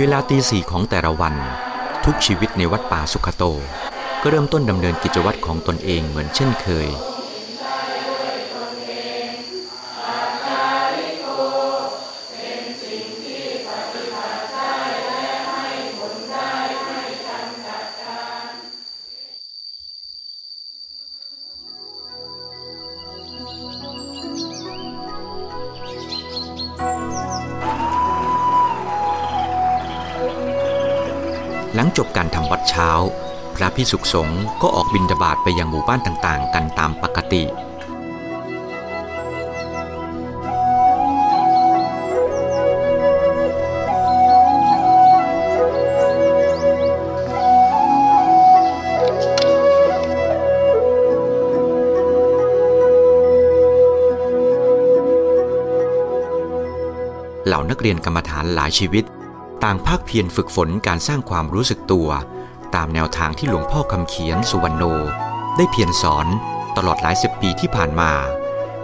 เวลาตีสี่ของแต่ละวัน ทุกชีวิตในวัดป่าสุขโต ก็เริ่มต้นดำเนินกิจวัตรของตนเองเหมือนเช่นเคย พิสุขสงฆ์ก็ออกบิณฑบาตไปยังหมู่บ้านต่างๆ กันตามปกติ เหล่านักเรียนกรรมฐานหลายชีวิต ต่างภาคเพียรฝึกฝนการสร้างความรู้สึกตัว ตามแนวทางที่หลวงพ่อคำเขียนสุวรรณโน ได้เพียรสอนตลอดหลายสิบปีที่ผ่านมา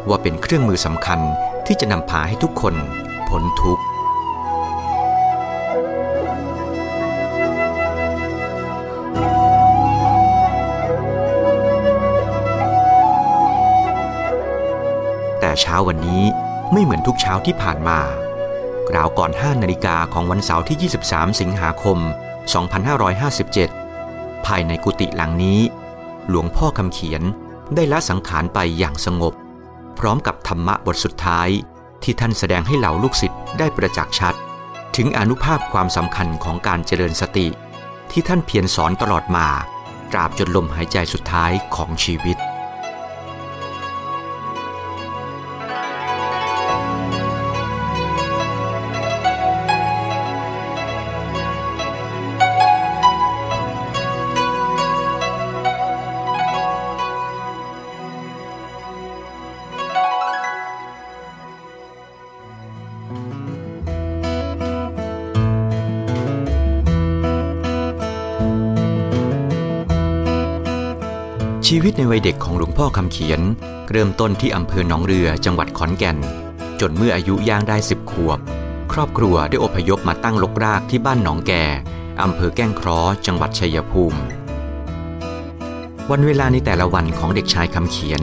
ว่าเป็นเครื่องมือสำคัญที่จะนำพาให้ทุกคนพ้นทุกข์ แต่เช้าวันนี้ไม่เหมือนทุกเช้าที่ผ่านมาราวก่อน 5 นาฬิกาของวันเสาร์ที่ 23 สิงหาคม 2557ายในกุฏิหลังนี้ หลวงพ่อคำเขียนได้ละสังขารไปอย่างสงบ พร้อมกับธรรมะบทสุดท้าย ที่ท่านแสดงให้เหล่าลูกศิษย์ได้ประจักษ์ชัด ถึงอนุภาพความสำคัญของการเจริญสติ ที่ท่านเพียรสอนตลอดมา ตราบจนลมหายใจสุดท้ายของชีวิต เด็กของหลวงพ่อคำเขียน เริ่มต้นที่อำเภอหนองเรือจังหวัดขอนแก่น จนเมื่ออายุย่างได้สิบขวบ ครอบครัวได้อพยพมาตั้งลกรากที่บ้านหนองแก่อำเภอแก้งเคราะห์จังหวัดชัยภูมิ วันเวลาในแต่ละวันของเด็กชายคำเขียน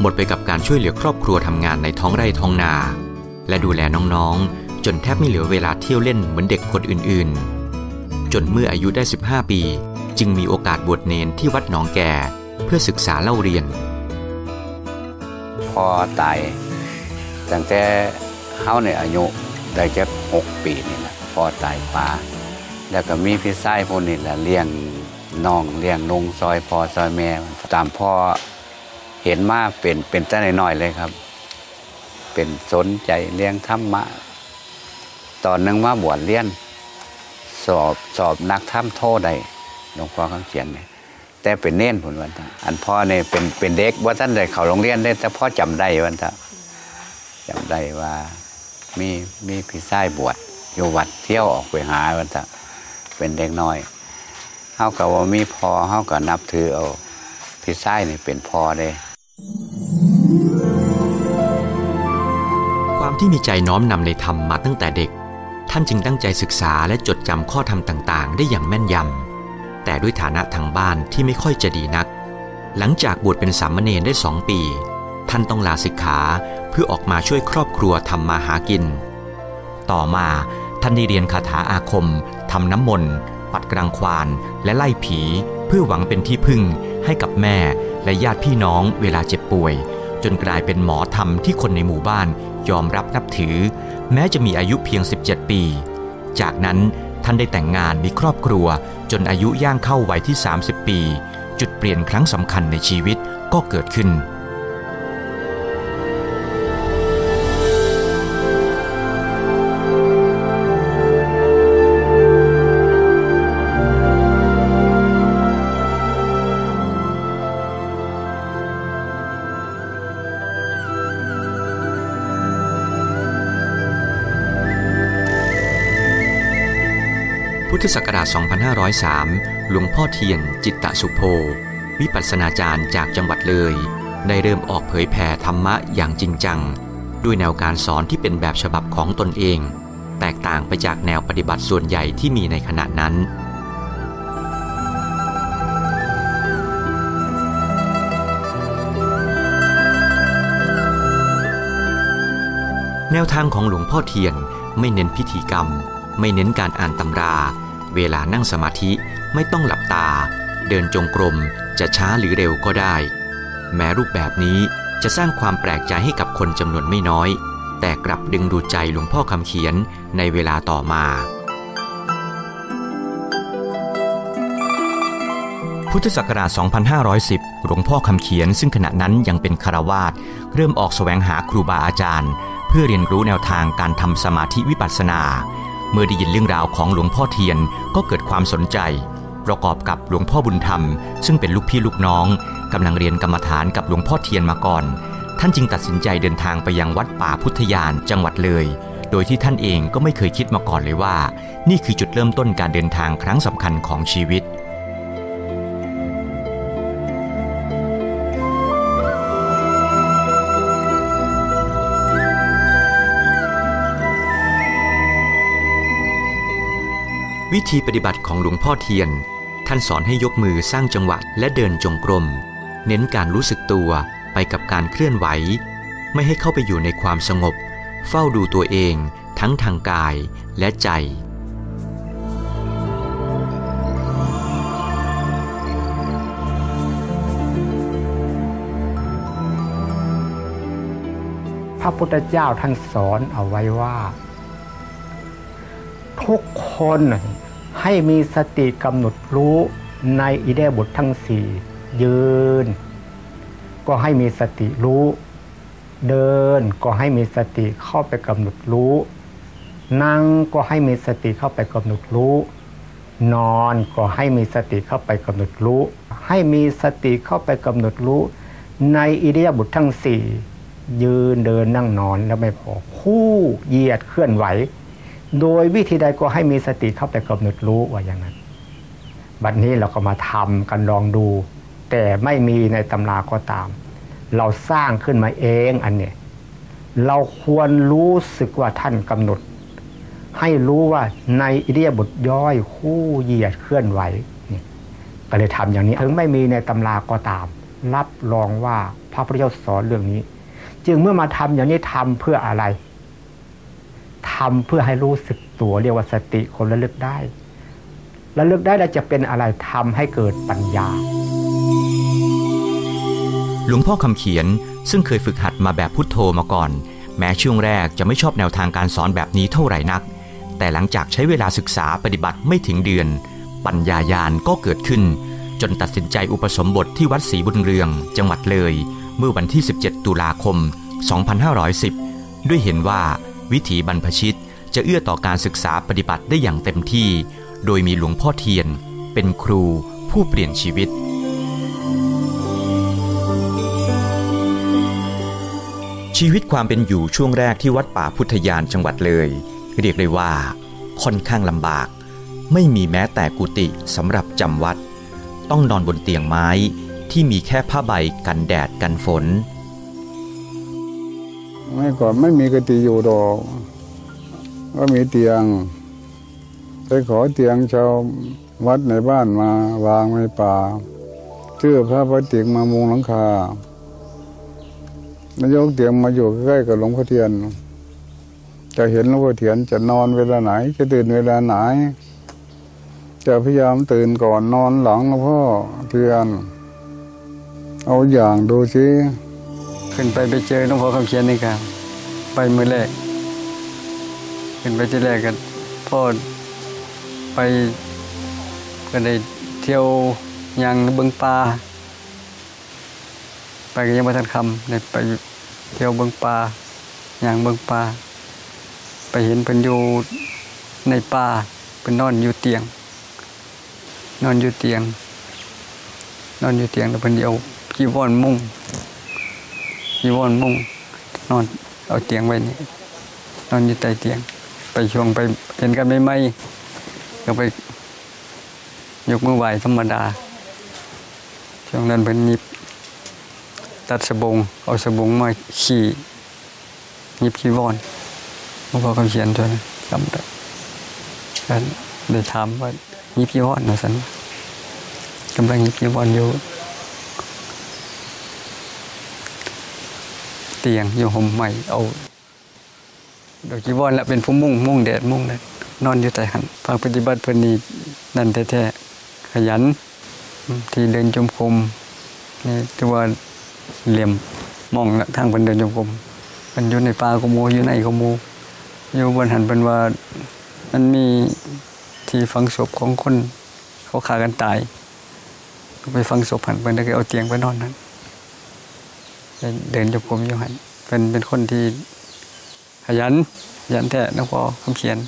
หมดไปกับการช่วยเหลือครอบครัวทำงานในท้องไร่ท้องนา และดูแลน้องๆ จนแทบไม่เหลือเวลาเที่ยวเล่นเหมือนเด็กคนอื่นๆ จนเมื่ออายุได้ 15 ปี จึงมีโอกาสบวชเนนที่วัดหนองแก่ เพื่อศึกษาเล่าเรียนพ่อตายตั้งแต่เฮาในอายุได้แค่หกปีนี่แหละพ่อตายป้าแล้วก็มีพี่ชายคนนี่แหละเลี้ยงน้องเลี้ยงนุงซอยพ่อซอยแม่ตามพ่อเห็นมาเป็นเป็นแต่น้อยๆเลยครับ เป็นสนใจเลี้ยงธรรมะ ตอนนึงมาบวชเรียน สอบสอบนักธรรมโทษได้หลวงพ่อคำเขียนเนี่ย แต่เป็นเน้นผลวันทะอันพ่อเนี่ยเป็นเป็นเด็กว่าท่านได้เข้าโรงเรียนได้แต่พ่อจำได้วันทะจำได้ว่ามีมีพี่ชายบวชอยู่วัดเที่ยวออกไปหาวันทะเป็นเด็กน้อยเฮากับว่ามีพ่อเฮากับนับถือเอาพี่ชายนี่เป็นพ่อเลยความที่มีใจน้อมนำในธรรมมาตั้งแต่เด็ก ท่านจึงตั้งใจศึกษาและจดจำข้อธรรมต่าง ๆ ได้อย่างแม่นยำ แต่ด้วยฐานะทางบ้านที่ไม่ค่อยจะดีนัก หลังจากบวชเป็นสามเณรได้สองปี ท่านต้องลาสิกขาเพื่อออกมาช่วยครอบครัวทำมาหากิน ต่อมาท่านได้เรียนคาถาอาคมทำน้ำมนต์ ปัดกลางควาน และไล่ผี เพื่อหวังเป็นที่พึ่งให้กับแม่และญาติพี่น้องเวลาเจ็บป่วย จนกลายเป็นหมอธรรมที่คนในหมู่บ้านยอมรับนับถือ แม้จะมีอายุเพียง 17 ปี จากนั้น ท่านได้แต่งงานมีครอบครัว จนอายุย่างเข้าวัยที่ 30 ปี จุดเปลี่ยนครั้งสำคัญในชีวิตก็เกิดขึ้น ทธศักราช 2503 หลวงพ่อเทียน จิตตสุโภ วิปัสสนาจารย์จากจังหวัดเลย ได้เริ่มออกเผยแผ่ธรรมะอย่างจริงจัง ด้วยแนวการสอนที่เป็นแบบฉบับของตนเอง แตกต่างไปจากแนวปฏิบัติส่วนใหญ่ที่มีในขณะนั้นแนวทางของหลวงพ่อเทียนไม่เน้นพิธีกรรม ไม่เน้นการอ่านตำรา เวลานั่งสมาธิไม่ต้องหลับตา เดินจงกรมจะช้าหรือเร็วก็ได้ แม้รูปแบบนี้จะสร้างความแปลกใจให้กับคนจำนวนไม่น้อย แต่กลับดึงดูดใจหลวงพ่อคำเขียนในเวลาต่อมา พุทธศักราช 2510 หลวงพ่อคำเขียนซึ่งขณะนั้นยังเป็นคารวาสเริ่มออกแสวงหาครูบาอาจารย์ เพื่อเรียนรู้แนวทางการทำสมาธิวิปัสสนา เมื่อได้ยินเรื่องราวของหลวงพ่อเทียนก็เกิดความสนใจ ประกอบกับหลวงพ่อบุญธรรม ซึ่งเป็นลูกพี่ลูกน้องกำลังเรียนกรรมฐานกับหลวงพ่อเทียนมาก่อน ท่านจึงตัดสินใจเดินทางไปยังวัดป่าพุทธยานจังหวัดเลย โดยที่ท่านเองก็ไม่เคยคิดมาก่อนเลยว่า นี่คือจุดเริ่มต้นการเดินทางครั้งสำคัญของชีวิต วิธีปฏิบัติของหลวงพ่อเทียน ท่านสอนให้ยกมือสร้างจังหวะและเดินจงกรม เน้นการรู้สึกตัวไปกับการเคลื่อนไหว ไม่ให้เข้าไปอยู่ในความสงบ เฝ้าดูตัวเองทั้งทางกายและใจพระพุทธเจ้าท่านสอนเอาไว้ว่า ทุกคน ให้มีสติกำหนดรู้ในอิเดียบททั้งสี่ยืน ก็ให้มีสติรู้ เดินก็ให้มีสติเข้าไปกำหนดรู้ นั่งก็ให้มีสติเข้าไปกำหนดรู้ นอนก็ให้มีสติเข้าไปกำหนดรู้ ให้มีสติเข้าไปกำหนดรู้ ในอิเดียบททั้งสี่ยืนเดินนั่งนอนแล้วไม่พอคู่เหยียดเคลื่อนไหว โดยวิธีใดก็ให้มีสติเข้าไปกำหนดรู้ว่าอย่างนั้น บัดนี้เราก็มาทำกันลองดู แต่ไม่มีในตำราก็ตาม เราสร้างขึ้นมาเองอันเนี้ยเราควรรู้สึกว่าท่านกำหนด ให้รู้ว่าในอิเดียบทย่อยคู่เหยียดเคลื่อนไหวนี่ก็เลยทำอย่างนี้ถึงไม่มีในตำราก็ตาม รับรองว่าพระพุทธเจ้าสอนเรื่องนี้ จึงเมื่อมาทำอย่างนี้ทำเพื่ออะไร ทำเพื่อให้รู้สึกตัวเรียกว่าสติคนระลึกได้ระลึกได้แล้วจะเป็นอะไรทำให้เกิดปัญญา หลวงพ่อคำเขียนซึ่งเคยฝึกหัดมาแบบพุทโธมาก่อน แม้ช่วงแรกจะไม่ชอบแนวทางการสอนแบบนี้เท่าไหร่นัก แต่หลังจากใช้เวลาศึกษาปฏิบัติไม่ถึงเดือน ปัญญายาณก็เกิดขึ้น จนตัดสินใจอุปสมบทที่วัดศรีบุญเรือง จังหวัดเลย เมื่อวันที่ 17 ตุลาคม 2510 ด้วยเห็นว่า วิถีบรรพชิตจะเอื้อต่อการศึกษาปฏิบัติได้อย่างเต็มที่ โดยมีหลวงพ่อเทียน เป็นครูผู้เปลี่ยนชีวิต ชีวิตความเป็นอยู่ช่วงแรกที่วัดป่าพุทธยานจังหวัดเลย เรียกได้ว่า ค่อนข้างลำบาก ไม่มีแม้แต่กุฏิสำหรับจำวัด ต้องนอนบนเตียงไม้ที่มีแค่ผ้าใบกันแดดกันฝน เมื่อก่อนไม่มีกติอยู่ดอกก็มีเตียงไปขอเตียงชาววัดในบ้านมาวางในป่าเชื่อพระพลาสติกมามุงหลังคานายกเตียงมาอยู่ใกล้กับหลวงพ่อเทียน จะเห็นหลวงพ่อเทียนจะนอนเวลาไหน จะตื่นเวลาไหน จะพยายามตื่นก่อนนอนหลังหลวงพ่อเทียน เอาอย่างดูสิ ขึ้นไปไปเจอหลวงพ่อคำเขียนนี่ครับไปมือแรก ขึ้นไปที่แรกกันพ่อไปก็ได้เที่ยวยังเบิงป่าไปก็ยังไม่ทันคำได้ไปเที่ยวเบิงป่ายังเบิงป่าไปเห็นเพิ่นอยู่ในป่าเพิ่นนอนอยู่เตียง นอนอยู่เตียง นอนอยู่เตียงแล้วเพิ่นเอาจีวรมุ่ง ยีวอนมุ่ง นอนเอาเตียงไว้นี่นอนอยู่ใต้เตียง ไปช่วงไปเห็นกันไม่ไหมก็ไป ยกมือไหวธรรมดา ช่วงนั้นเป็นหยิบตัดสบง เอาสบงมาขี่หยิบขีวอนหลวงพ่อคำเขียนตัวนั้นจำได้กันได้ถามว่ามีพี่วอนนะสันกำลังมีพี่วอนอยู่ ตียงอยู่ห่มใหม่เอาดอกจีวรและเป็นผู้มุ่งมุ่งแดดมุ่งแดดนอนอยู่แต่หันภาคปฏิบัติเพิ่นนี่นั่นแท้ๆขยัน ที่เดินจมกรมนี่ที่ว่าเหลี่ยมมองทางเพิ่นเดินจมกรมเพิ่นอยู่ในป่าขโมอยู่ในขโมอยู่บนหันเพิ่นว่ามันมีที่ฝังศพของคนเขาฆ่ากันตาย ไปฝังศพหันเพิ่นก็เอาเตียงไปนอนนั้น เดินจงกรมอยู่หันเป็นเป็นคนที่ขยันขยันแท้นักพอคำเขียน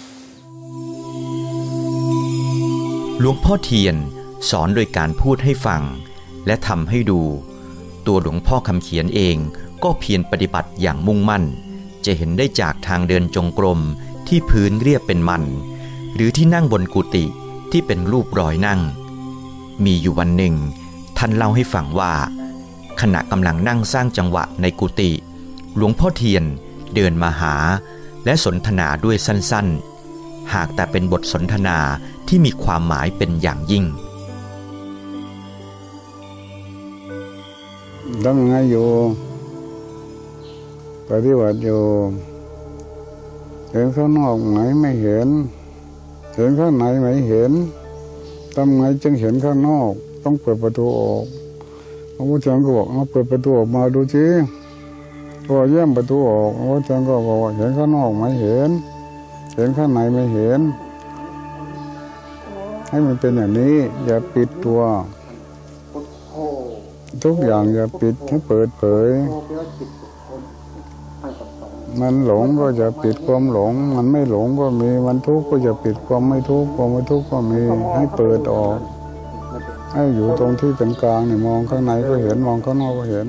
หลวงพ่อเทียนสอนโดยการพูดให้ฟัง และทำให้ดู ตัวหลวงพ่อคำเขียนเองก็เพียรปฏิบัติอย่างมุ่งมั่น จะเห็นได้จากทางเดินจงกรมที่พื้นเรียบเป็นมัน หรือที่นั่งบนกุฏิที่เป็นรูปรอยนั่ง มีอยู่วันหนึ่ง ท่านเล่าให้ฟังว่า ขณะกำลังนั่งสร้างจังหวะในกุฏิหลวงพ่อเทียนเดินมาหา และสนทนาด้วยสั้นๆ หากแต่เป็นบทสนทนาที่มีความหมายเป็นอย่างยิ่งทำยังไงอยู่ปฏิบัติอยู่เห็นข้างนอกไหนไม่เห็น เห็นข้างในไม่เห็นทำไงจึงเห็นข้างนอก ต้องเปิดประตูออก พระพุทธเจ้าก็บอกเอาเปิดประตูออกมาดูสิพอแย้มประตูออกพระพุทธเจ้าก็บอกว่าเห็นข้างนอกไม่เห็น เห็นข้างในไม่เห็น ให้มันเป็นอย่างนี้ อย่าปิดตัว ทุกอย่างอย่าปิดให้เปิดเผย มันหลงก็จะปิดความหลง มันไม่หลงก็มี มันทุกข์ก็จะปิดความไม่ทุกข์ความไม่ทุกข์ก็มี ให้เปิดออก ให้อยู่ตรงที่เป็นกลางเนี่ยมองข้างในก็เห็นมองข้างนอกก็เห็น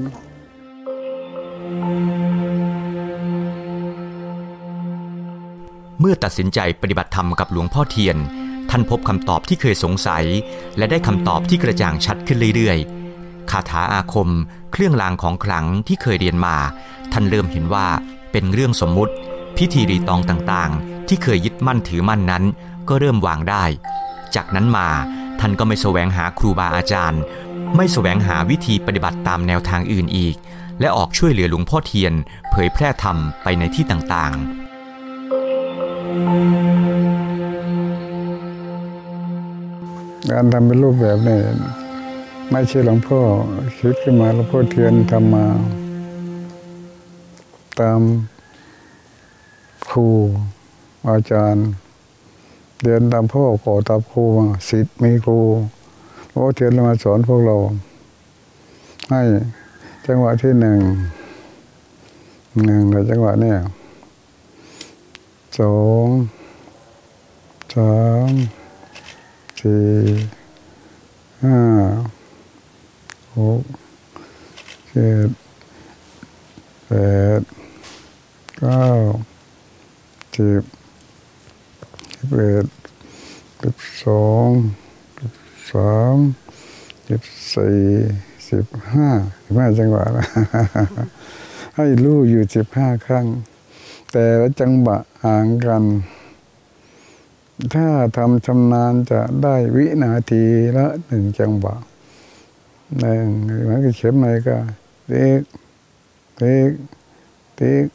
เมื่อตัดสินใจปฏิบัติธรรมกับหลวงพ่อเทียน ท่านพบคำตอบที่เคยสงสัย และได้คำตอบที่กระจ่างชัดขึ้นเรื่อยๆคาถาอาคม เครื่องรางของขลังที่เคยเรียนมา ท่านเริ่มเห็นว่าเป็นเรื่องสมมุติ พิธีรีตองต่างๆ ที่เคยยึดมั่นถือมั่นนั้น ก็เริ่มวางได้ จากนั้นมา ท่านก็ไม่แสวงหาครูบาอาจารย์ ไม่แสวงหาวิธีปฏิบัติตามแนวทางอื่นอีก และออกช่วยเหลือหลวงพ่อเทียน เผยแพร่ธรรมไปในที่ต่างๆ การทำเป็นรูปแบบนี่ไม่ใช่หลวงพ่อคิดขึ้นมาหลวงพ่อเทียนทำมาตามครูอาจารย์ เรียนตามพ่อขอตามครูมาสิทธิ์มีครูวงพ่อเทียนมาสอนพวกเรา ให้จังหวะที่หนึ่งหนึ่งในจังหวะเนี่ยสองสามสี่ห้าหกเจ็ดแปดเก้าสิบ สิบเอ็ดสิบสองสิบสามสิบสี่สิบห้าสิบห้าจังหวะนะให้รู้อยู่สิบห้าครั้ง แต่ละจังหวะห่างกัน ถ้าทำชำนาญจะได้วินาทีละหนึ่งจังหวะหนึ่งเหมือนกับเข็มนาฬิกาติ๊กติ๊กติ๊ก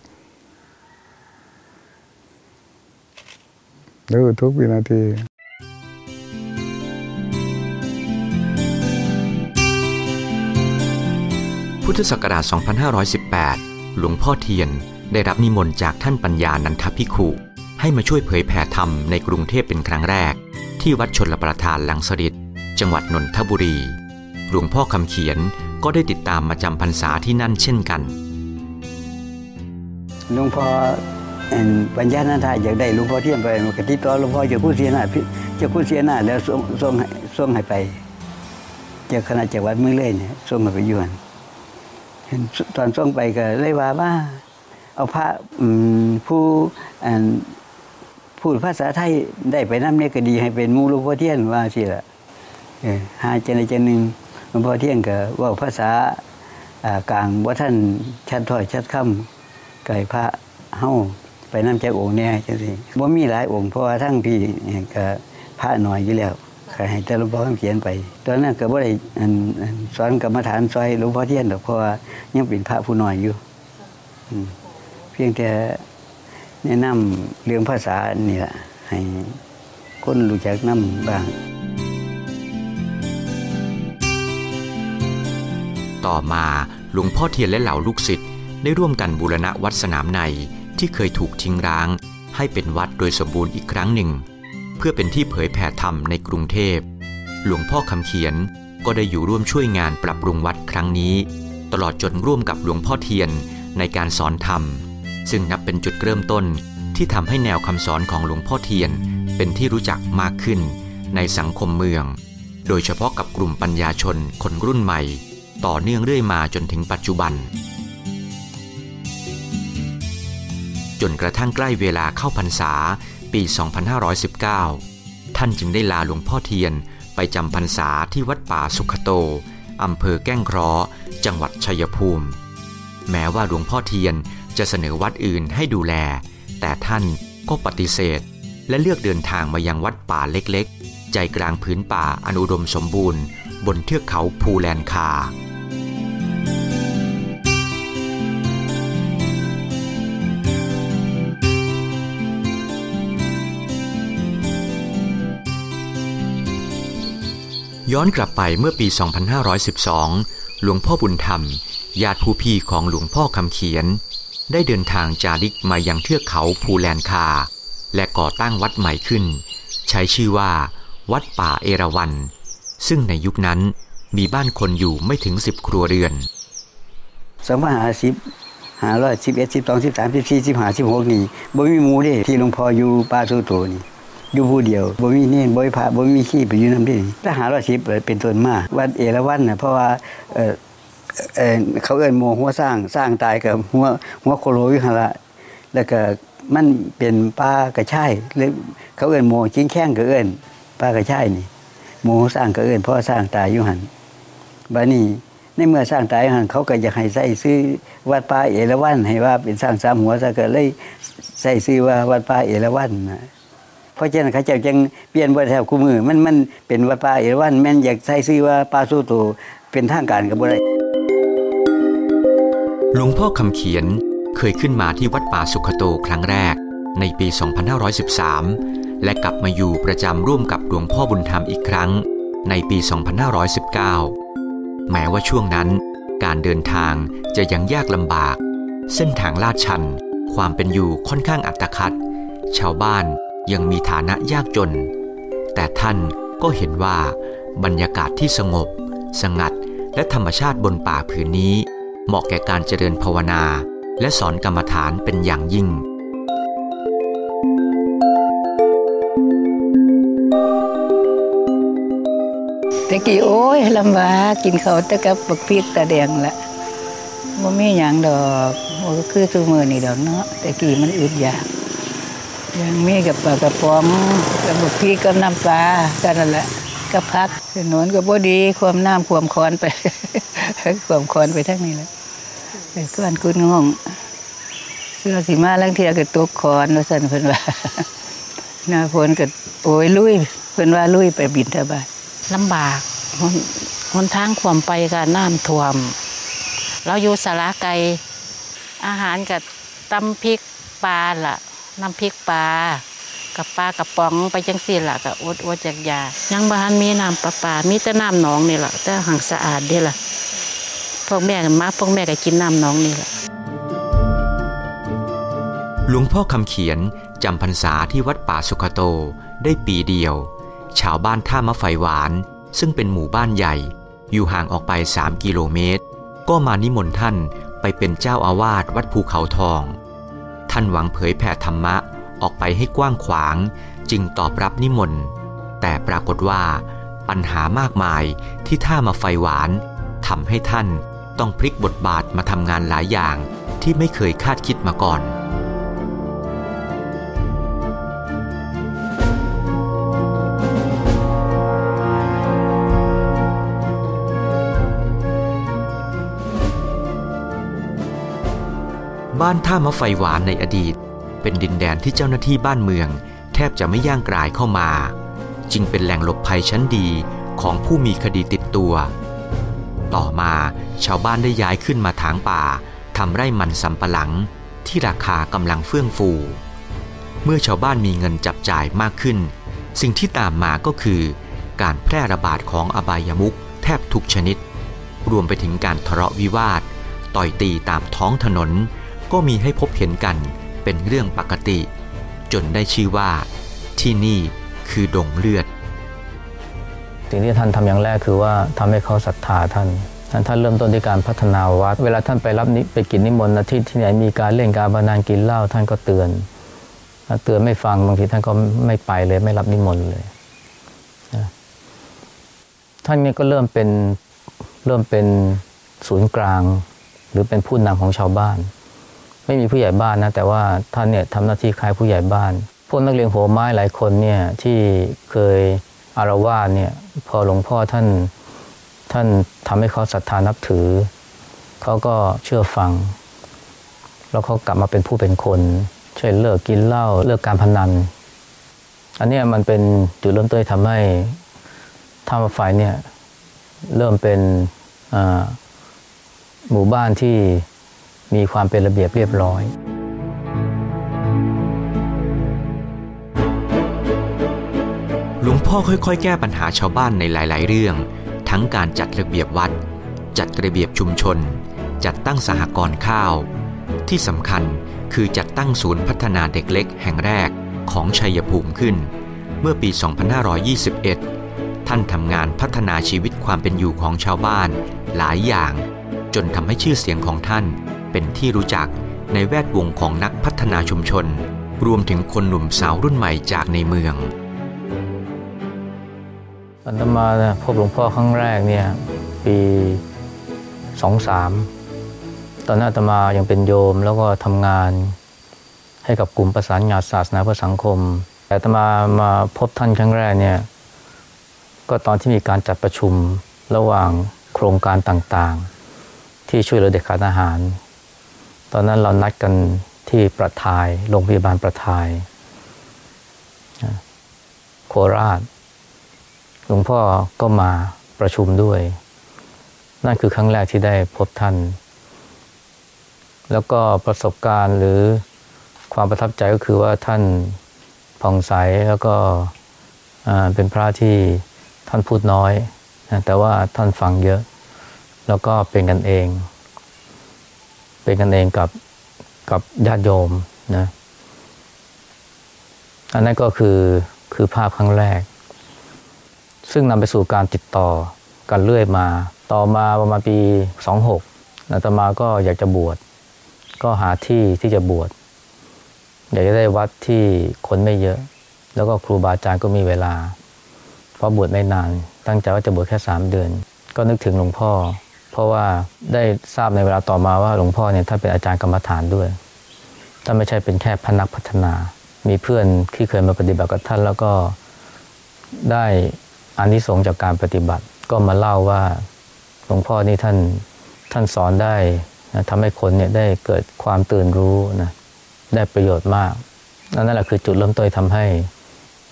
ดูทุกวินาทีพุทธศักราช 2518 หลวงพ่อเทียนได้รับนิมนต์จากท่านปัญญานันทภิกขุให้มาช่วยเผยแผ่ธรรมในกรุงเทพเป็นครั้งแรก ที่วัดชนลประทานลังสริตจังหวัดนนทบุรี หลวงพ่อคำเขียนก็ได้ติดตามมาจำพรรษาที่นั่นเช่นกัน หลวงพ่ออัน ปัญญานันทาอยากได้หลวงพ่อเทียมไปมันกติดต่อหลวงพ่อเจะพูดเสียหน้าพี่เจะพูดเสียหน้าแล้วส่งส่งให้ส่งให้ไปเจากคณะจักรวัดเมืองเลยเนี่ยส่งให้ไปยวนเห็นตอนส่งไปก็เลยว่าว่า เอาพระผู้พูดภาษาไทยได้ไปน้ำเนี่ยก็ดีให้เป็นมูหลวงพ่อเทียนว่าสิละหาเจนใดเจนหนึ่งหลวงพ่อเทียนก็ว่าภาษากลางว่าท่านชัดถ้อยชัดคำไก่พระเฮ้า ไปน้ำใจองค์เนี่ยจังซี่บ่มีหลายองค์เพราะว่าทั้งพี่ก็พระหน้อยอยู่แล้วก็ให้แต่หลวงพ่อเขียนไป ตอนนั้นก็บ่ได้สอนกรรมฐานซอยหลวงพ่อเทียนดอกเพราะว่ายังเป็นพระผู้น้อยอยู่เพียงแต่แนะนำเรื่องภาษานี่ล่ะให้คนรู้จักนำบ้าง ต่อมาหลวงพ่อเทียนและเหล่าลูกศิษย์ได้ร่วมกันบูรณะวัดสนามใน ที่เคยถูกทิ้งร้าง ให้เป็นวัดโดยสมบูรณ์อีกครั้งหนึ่ง เพื่อเป็นที่เผยแผ่ธรรมในกรุงเทพ หลวงพ่อคำเขียนก็ได้อยู่ร่วมช่วยงานปรับปรุงวัดครั้งนี้ ตลอดจนร่วมกับหลวงพ่อเทียนในการสอนธรรม ซึ่งนับเป็นจุดเริ่มต้นที่ทำให้แนวคำสอนของหลวงพ่อเทียน เป็นที่รู้จักมากขึ้นในสังคมเมือง โดยเฉพาะกับกลุ่มปัญญาชนคนรุ่นใหม่ ต่อเนื่องเรื่อยมาจนถึงปัจจุบัน จนกระทั่งใกล้เวลาเข้าพรรษาปี 2519 ท่านจึงได้ลาหลวงพ่อเทียนไปจำพรรษาที่วัดป่าสุขโต อำเภอแก้งเคราะห์จังหวัดชัยภูมิ แม้ว่าหลวงพ่อเทียนจะเสนอวัดอื่นให้ดูแล แต่ท่านก็ปฏิเสธ และเลือกเดินทางมายังวัดป่าเล็กๆ ใจกลางพื้นป่าอนุดมสมบูรณ์ บนเทือกเขาภูแลนคา ย้อนกลับไปเมื่อปี 2512 หลวงพ่อบุญธรรม ญาติผู้พี่ของหลวงพ่อคำเขียน ได้เดินทางจาริกมายังเทือกเขาภูแลนคา และก่อตั้งวัดใหม่ขึ้น ใช้ชื่อว่า วัดป่าเอราวัน ซึ่งในยุคนั้นมีบ้านคนอยู่ไม่ถึงสิบครัวเรือนสองพันห้าสิบห้าร้อยสิบเอ็ดสิบสองสิบสามสิบสี่สิบห้าสิบหกนี่บ่มีหมูเด้ที่หลวงพ่ออยู่ป่าสุโตนี่ อยู่ผู้เดียวบ่มีเน่บ่มีพระบ่มีขี้ไปอยู่นำดิถ้าหาร้อยสิบเป็นต้นมาวัดเอราวัณน่ะเพราะว่าเอ่อเอ่อเขาเอิ้นหมู่หัวสร้างสร้างตายกับหัวหัวโคโลอยู่หั่นละแล้วก็มันเป็นป่ากระชายหรือเขาเอิ้นหมู่จิ้งแข้งก็เอิ้นป่ากระชายนี่หมู่สร้างก็เอิ้นเพราะว่าสร้างตายอยู่หั่นบานี้ในเมื่อสร้างตายหันเขาก็อยากให้ใส่ซื้อวัดป่าเอราวัณให้ว่าเป็นสร้างสามหัวซะก็เลยใส่ซื้อว่าวัดป่าเอราวัณนะ เพราะฉะนั้นเขาเจ้าจึงเปลี่ยนบ่ได้แถวคู่มือ มันมันเป็นวัดป่าเอราวัณแม่นอยากใส่ซื้อว่าป่าสู้โตเป็นทางการก็บ่ได้หลวงพ่อคำเขียนเคยขึ้นมาที่วัดป่าสุขโตครั้งแรก ในปี 2513 และกลับมาอยู่ประจำร่วมกับหลวงพ่อบุญธรรมอีกครั้ง ในปี 2519 แม้ว่าช่วงนั้น การเดินทางจะยังยากลำบาก เส้นทางลาดชัน ความเป็นอยู่ค่อนข้างอัตคัด ชาวบ้าน ยังมีฐานะยากจน แต่ท่านก็เห็นว่าบรรยากาศที่สงบ สงัดและธรรมชาติบนป่าผืนนี้ เหมาะแก่การเจริญภาวนา และสอนกรรมฐานเป็นอย่างยิ่ง แต่กี้โอ้ยลำบากกินเขาวแต่กับบักพริกตาแดงละบ่มีหยังดอกบ่คือตัวมือนี่ดอกเนาะแต่กี้มันอึดอยาก ยังมีกับปลากระป๋องกับบักพริกกับน้ำปลากันนั่นแหละกับพักถนนก็บ่ดีความน้ำความคอนไปความคอนไปทั้งนี้แหละไปก้อนกุนงงเสื้อสีมาลังเทียก็ตกคอนว่าซั่นเพิ่นว่าหน้าฝนก็โอ้ยลุยเพิ่นว่าลุยไปบินทบาทลำบากหนหนทางความไปกับน้ำท่วม เราอยู่สาระไกลอาหารกับตำพริกปลาล่ะ น้ำพริกปลากับปลากระป๋องไปจังสี่ล่ะกับอดอดจากยายังบ้านมีน้ำประปามีแต่น้ำหนองนี่แหละแต่ห่างสะอาดเด้ล่ะพวกแม่กันมาพวกแม่ก็กินน้ำหนองนี่แหละหลวงพ่อคำเขียนจำพรรษาที่วัดป่าสุขโตได้ปีเดียว ชาวบ้านท่ามะไฟหวาน ซึ่งเป็นหมู่บ้านใหญ่ อยู่ห่างออกไป 3 กิโลเมตร ก็มานิมนต์ท่านไปเป็นเจ้าอาวาสวัดภูเขาทอง ท่านหวังเผยแผ่ธรรมะออกไปให้กว้างขวาง จึงตอบรับนิมนต์ แต่ปรากฏว่า ปัญหามากมายที่ท่ามาไฟหวานทำให้ท่านต้องพลิกบทบาทมาทำงานหลายอย่างที่ไม่เคยคาดคิดมาก่อน บ้านท่ามะไฟหวานในอดีต เป็นดินแดนที่เจ้าหน้าที่บ้านเมือง แทบจะไม่ย่างกรายเข้ามา จึงเป็นแหล่งหลบภัยชั้นดีของผู้มีคดีติดตัว ต่อมาชาวบ้านได้ย้ายขึ้นมาถางป่าทำไร่มันสำปะหลังที่ราคากำลังเฟื่องฟู เมื่อชาวบ้านมีเงินจับจ่ายมากขึ้น สิ่งที่ตามมาก็คือ การแพร่ระบาดของอบายมุขแทบทุกชนิด รวมไปถึงการทะเลาะวิวาท ต่อยตีตามท้องถนน ก็มีให้พบเห็นกันเป็นเรื่องปกติ จนได้ชื่อว่า ที่นี่คือดงเลือด สิ่งที่ท่านทำอย่างแรกคือว่าทำให้เขาศรัทธาท่านท่านเริ่มต้นด้วยการพัฒนาวัด เวลาท่านไปรับนิไปกินนิมนต์นะที่ที่ไหนมีการเล่นการพนันกินเหล้าท่านก็เตือนถ้าเตือนไม่ฟังบางทีท่านก็ไม่ไปเลยไม่รับนิมนต์เลยท่านนี่ก็เริ่มเป็นเริ่มเป็นศูนย์กลาง หรือเป็นผู้นำของชาวบ้าน ไม่มีผู้ใหญ่บ้านนะ แต่ว่าท่านเนี่ยทำหน้าที่คล้ายผู้ใหญ่บ้าน พวกนักเรียนหัวไม้หลายคนเนี่ยที่เคยอารวาสเนี่ยพอหลวงพ่อท่านท่านทำให้เขาศรัทธานับถือ เขาก็เชื่อฟัง แล้วเขากลับมาเป็นผู้เป็นคนช่วยเลิกกินเหล้าเลิกการพนัน อันนี้มันเป็นจุดเริ่มต้นที่ทำให้ท่ามฝ่าไฟเนี่ยเริ่มเป็นหมู่บ้านที่ มีความเป็นระเบียบเรียบร้อย หลวงพ่อค่อยๆ แก้ปัญหาชาวบ้านในหลาย ๆ เรื่อง ทั้งการจัดระเบียบวัด จัดระเบียบชุมชน จัดตั้งสหกรณ์ข้าว ที่สำคัญคือจัดตั้งศูนย์พัฒนาเด็กเล็กแห่งแรกของชัยภูมิขึ้น เมื่อปี 2521 ท่านทำงานพัฒนาชีวิตความเป็นอยู่ของชาวบ้านหลายอย่างจนทำให้ชื่อเสียงของท่าน เป็นที่รู้จักในแวดวงของนักพัฒนาชุมชน รวมถึงคนหนุ่มสาวรุ่นใหม่จากในเมืองอัตมาพบหลวงพ่อครั้งแรกเนี่ยปีสองสามตอนนั้นอาตมายังเป็นโยมแล้วก็ทำงานให้กับกลุ่มประสานงานศาสนาเพื่อสังคมแต่อาตมามาพบท่านครั้งแรกเนี่ยก็ตอนที่มีการจัดประชุมระหว่างโครงการต่างๆ ที่ช่วยเหลือเด็กขาดอาหาร ตอนนั้นเรานัดกันที่ประทาย โรงพยาบาลประทาย โคราช หลวงพ่อก็มาประชุมด้วย นั่นคือครั้งแรกที่ได้พบท่าน แล้วก็ประสบการณ์หรือความประทับใจก็คือว่าท่านผ่องใสแล้วก็เป็นพระที่ท่านพูดน้อย แต่ว่าท่านฟังเยอะ แล้วก็เป็นกันเอง เป็นกันเองกับกับญาติโยมนะอันนั้นก็คือคือภาพครั้งแรก ซึ่งนำไปสู่การติดต่อกันเรื่อยมา ต่อมาประมาณปี 26อาตมาก็อยากจะบวช ก็หาที่ที่จะบวช อยากจะได้วัดที่คนไม่เยอะ แล้วก็ครูบาอาจารย์ก็มีเวลา เพราะบวชไม่นาน ตั้งใจว่าจะบวชแค่สามเดือน ก็นึกถึงหลวงพ่อ เพราะว่าได้ทราบในเวลาต่อมาว่าหลวงพ่อเนี่ยท่านเป็นอาจารย์กรรมฐานด้วยท่านไม่ใช่เป็นแค่พนักพัฒนา มีเพื่อนที่เคยมาปฏิบัติกับท่านแล้วก็ได้อานิสงส์จากการปฏิบัติ ก็มาเล่าว่าหลวงพ่อนี่ท่านท่านสอนได้นะทำให้คนเนี่ยได้เกิดความตื่นรู้นะได้ประโยชน์มาก นั่นแหละคือจุดเริ่มต้นทำให้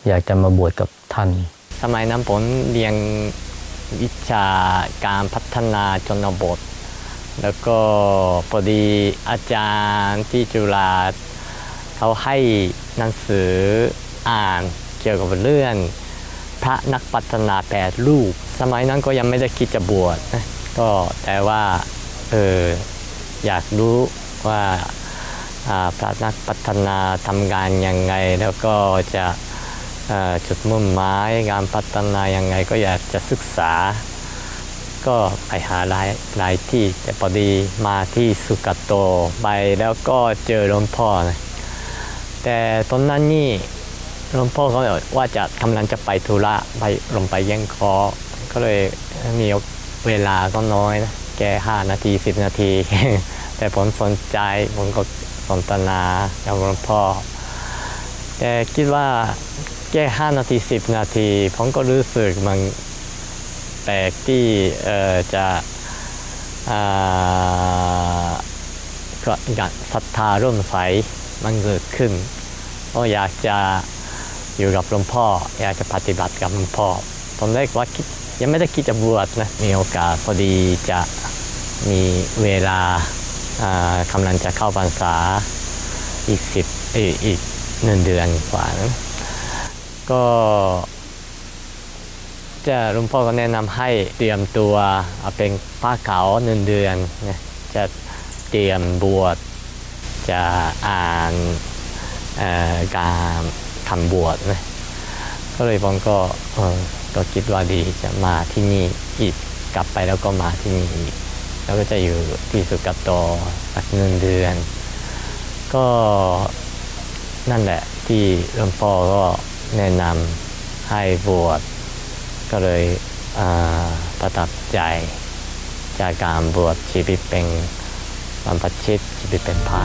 อยากจะมาบวชกับท่าน สมัยนั้นผมเรียน วิชาการพัฒนาชนบท แล้วก็พอดีอาจารย์ที่จุฬาเขาให้หนังสืออ่านเกี่ยวกับเรื่องพระนักพัฒนาแปดรูป สมัยนั้นก็ยังไม่ได้คิดจะบวชนะก็แต่ว่าเอออยากรู้ว่าพระนักพัฒนาทำงานยังไงแล้วก็จะ จุดมุ่งหมายการพัฒนายังไงก็อยากจะศึกษา ก็ไปหาหลายหลายที่แต่พอดีมาที่สุกโตไปแล้วก็เจอหลวงพ่อนะแต่ตอนนั้นนี่หลวงพ่อเขาว่าจะกำลังจะไปธุระไปลงไปแย่งคอก็เลยมีเวลาก็น้อยนะแค่ห้านาทีสิบนาที แต่ผมสนใจผมก็สนทนากับหลวงพ่อแต่คิดว่า แค่ห้านาทีสิบนาที ผมก็รู้สึกมันแปลกที่จะก็ศรัทธาร่วมใสมันเกิดขึ้นก็อยากจะอยู่กับหลวงพ่อ อยากจะปฏิบัติกับหลวงพ่อตอนแรกว่าคิดยังไม่ได้คิดจะบวชนะมีโอกาสพอดีจะมีเวลากำลังจะเข้าพรรษาอีกสิบอีกหนึ่งเดือนกว่านะ ก็จะลวงพ่อก็แนะนำให้เตรียมตัวเอาเป็นผ้าขาวหนึ่งเดือนนะจะเตรียมบวชจะอ่านการทำบวชนะก็เลยผมก็ก็คิดว่าดีจะมาที่นี่อีกกลับไปแล้วก็มาที่นี่อีกแล้วก็จะอยู่ที่สุกัตโตสักหนึ่งเดือน ก็นั่นแหละที่หลวงพ่อก็ แนะนำให้บวชก็เลยประทับใจ จากการบวชชีวิตเป็นบรรพชิตชีวิตเป็นพระ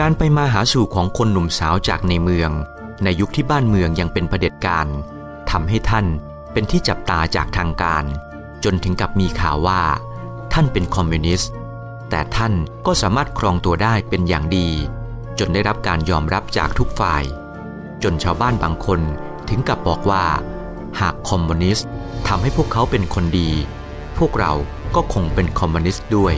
การไปมาหาสู่ของคนหนุ่มสาวจากในเมือง ในยุคที่บ้านเมืองยังเป็นเผด็จการทำให้ท่านเป็นที่จับตาจากทางการ จนถึงกับมีข่าวว่า ท่านเป็นคอมมิวนิสต์ แต่ท่านก็สามารถครองตัวได้เป็นอย่างดี จนได้รับการยอมรับจากทุกฝ่าย จนชาวบ้านบางคนถึงกับบอกว่า หากคอมมิวนิสต์ทำให้พวกเขาเป็นคนดี พวกเราก็คงเป็นคอมมิวนิสต์ด้วย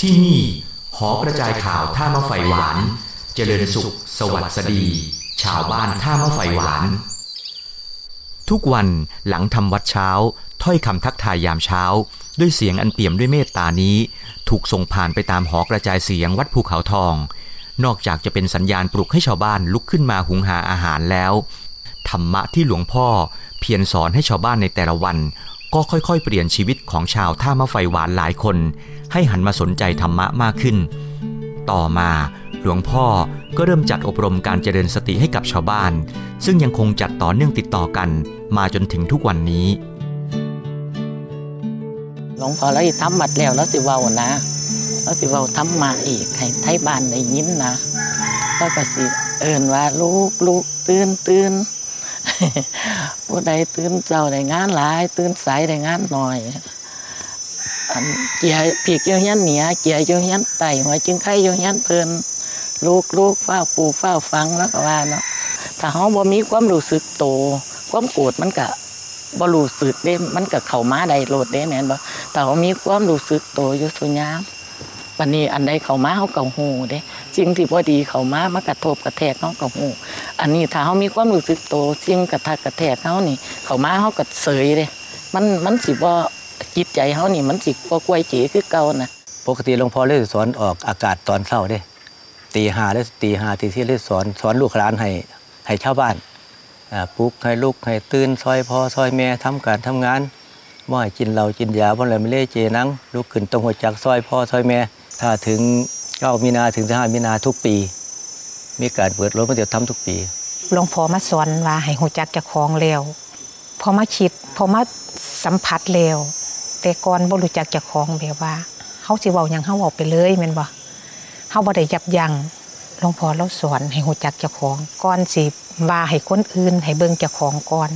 ที่นี่หอกระจายข่าวท่ามะไฟหวาน เจริญสุข สวัสดี ชาวบ้านท่ามะไฟหวาน ทุกวันหลังทำวัดเช้า ถ้อยคำทักทายยามเช้า ด้วยเสียงอันเปี่ยมด้วยเมตตานี้ ถูกส่งผ่านไปตามหอกระจายเสียงวัดภูเขาทอง นอกจากจะเป็นสัญญาณปลุกให้ชาวบ้านลุกขึ้นมาหุงหาอาหารแล้ว ธรรมะที่หลวงพ่อเพียรสอนให้ชาวบ้านในแต่ละวันก็ค่อยๆ เปลี่ยนชีวิตของชาวท่ามะไฟหวานหลายคน ให้หันมาสนใจธรรมะมากขึ้น ต่อมา หลวงพ่อก็เริ่มจัดอบรมการเจริญสติให้กับชาวบ้าน ซึ่งยังคงจัดต่อเนื่องติดต่อกัน มาจนถึงทุกวันนี้ หลวงพ่อแล้วทำมัดแล้วแล้วสิเว้านะแล้วสิเว้าทำมาอีกให้ไทยบ้านได้ยินนะแล้วก็สิเอินว่าลูกลูกตื่นตื่นผู้ใดตื่นเจ้าได้งานหลาย ตื่นสายได้งานหน่อยเกียผีเกียวเฮียนเหนียเกียเกี่ยวเฮียนไต่หัวจึงไข่เกี่ยวเฮียนเพลิน ลูกลูกเฝ้าปูเฝ้าฟังแล้วก็ว่าเนาะถ้าเขาบ่มีความรู้สึกโต ความโกรธมันก็บ่รู้สึกเด้มันก็เข้ามาได้โลดเด้แม่นบ่แต่เขามีความรู้สึกโตอยู่สุญญามวันนี้อันใดเข้ามาเขาก็ฮู้เด้สิ่งที่บ่ดีเข้ามามันกระทบกระแทกเขาก็ฮู้อันนี้ถ้าเขามีความรู้สึกโตสิ่งกระทบกระแทกเขานี่ เข้ามาเขาก็เสยเด้มันมันสิบ่จิตใจเขานี่มันสิบ่กวยเจ๋คือเก่านะปกติหลวงพ่อเลยสอนออกอากาศตอนเช้าเด้ ตีหาเลยตีหาตีที่เลยสอนสอนลูกหลานให้ให้ชาวบ้านปลุกให้ลูกให้ตื่นซอยพ่อซอยแม่ทำการทำงานบ่ให้กินเหล้ากินยาบ่เลยไม่เล่เจนังลุกขึ้นตรงหัวจักซอยพ่อซอยแม่ถ้าถึงเก้ามีนาถึงสิบห้ามีนาทุกปี มีการเปิดรถมาเดี๋ยวทำทุกปีหลวงพ่อมาสอนว่าให้หูจักจะคลองเร็วพอมาคิดพอมาสัมผัสเร็วแต่ก่อนบ่รู้จักจะคลองแบบว่าเฮาสิเว้าหยังเฮาเว้าไปเลยแม่นบ่ เฮาบ่ได้ยับยั้งหลวงพ่อเราสอนให้หูจักเจ้าของก่อนสิว่าให้คนอื่น ให้เบิ่งเจ้าของก่อน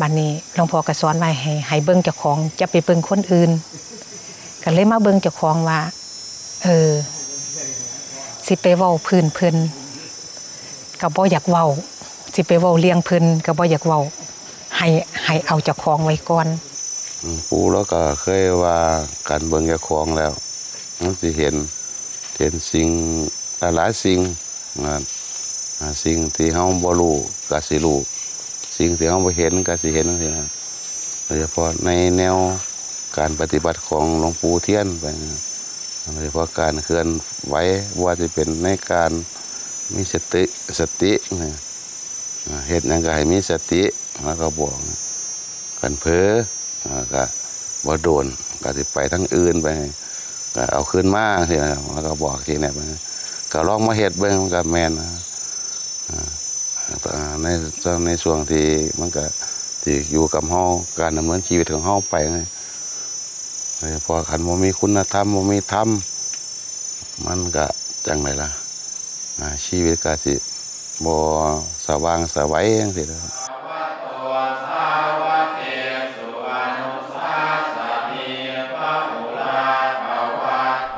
บัดนี้หลวงพ่อก็สอนไว้ให้ให้เบิ่งเจ้าของจะไปเบิ่งคนอื่นก็เลยมาเบิ่งเจ้าของว่า เออ สิไปเว้าพื้นเพิ่นก็บ่อยากเว้าสิไปเว้าเลี้ยงเพิ่นก็บ่อยากเว้าให้ให้เอาเจ้าของไว้ก่อนปู่แล้วก็เคยว่าการเบิ่งยาคองแล้วมันสิเห็น เห็นสิ่งหลายสิ่งสิ่งที่เขาบ่รู้ก็สิรู้สิ่งที่เขาบ่เห็นก็สิเห็นนั่นเองโดยเฉพาะในแนวการปฏิบัติของหลวงปู่เทียนไปโดยเฉพาะการเคลื่อนไหวว่าจะเป็นในการมีสติสติเหตุยังไงมีสติแล้วก็บอกกันเพ้อก็บ่โดนก็จะไปทั้งอื่นไป ก็เอาขึ้นมาทีนะแล้วก็บอกทีนี้ไปก็ลองมาเห็ดเบิ้งกับแมนในในช่วงที่มันก็ที่อยู่กับเฮาการดำเนินชีวิตของเฮาไปไงพอขันโมมีคุณธรรมโมมีธรรมมันก็จังไรล่ะชีวิตก็สิบ่สว่างสวัยจังซี่แหล้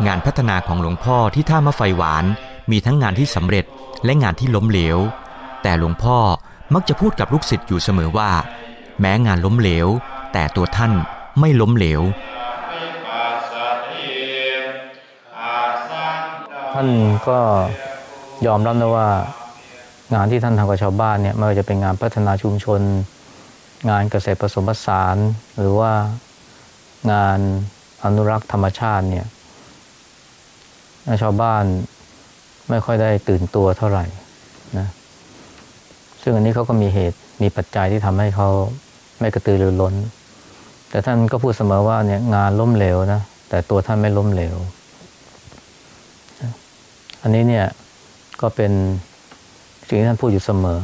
งานพัฒนาของหลวงพ่อที่ท่ามะไฟหวานมีทั้งงานที่สำเร็จและงานที่ล้มเหลว แต่หลวงพ่อมักจะพูดกับลูกศิษย์อยู่เสมอว่า แม้งานล้มเหลว แต่ตัวท่านไม่ล้มเหลว ท่านก็ยอมรับนะว่างานที่ท่านทำกับชาวบ้านเนี่ยไม่ว่าจะเป็นงานพัฒนาชุมชน งานเกษตรผสมผสาน หรือว่างานอนุรักษ์ธรรมชาติเนี่ย ชาวบ้านไม่ค่อยได้ตื่นตัวเท่าไหร่นะซึ่งอันนี้เขาก็มีเหตุมีปัจจัยที่ทำให้เขาไม่กระตือรือร้น แต่ท่านก็พูดเสมอว่าเนี่ยงานล้มเหลวนะแต่ตัวท่านไม่ล้มเหลว อันนี้เนี่ยก็เป็นสิ่งที่ท่านพูดอยู่เสมอ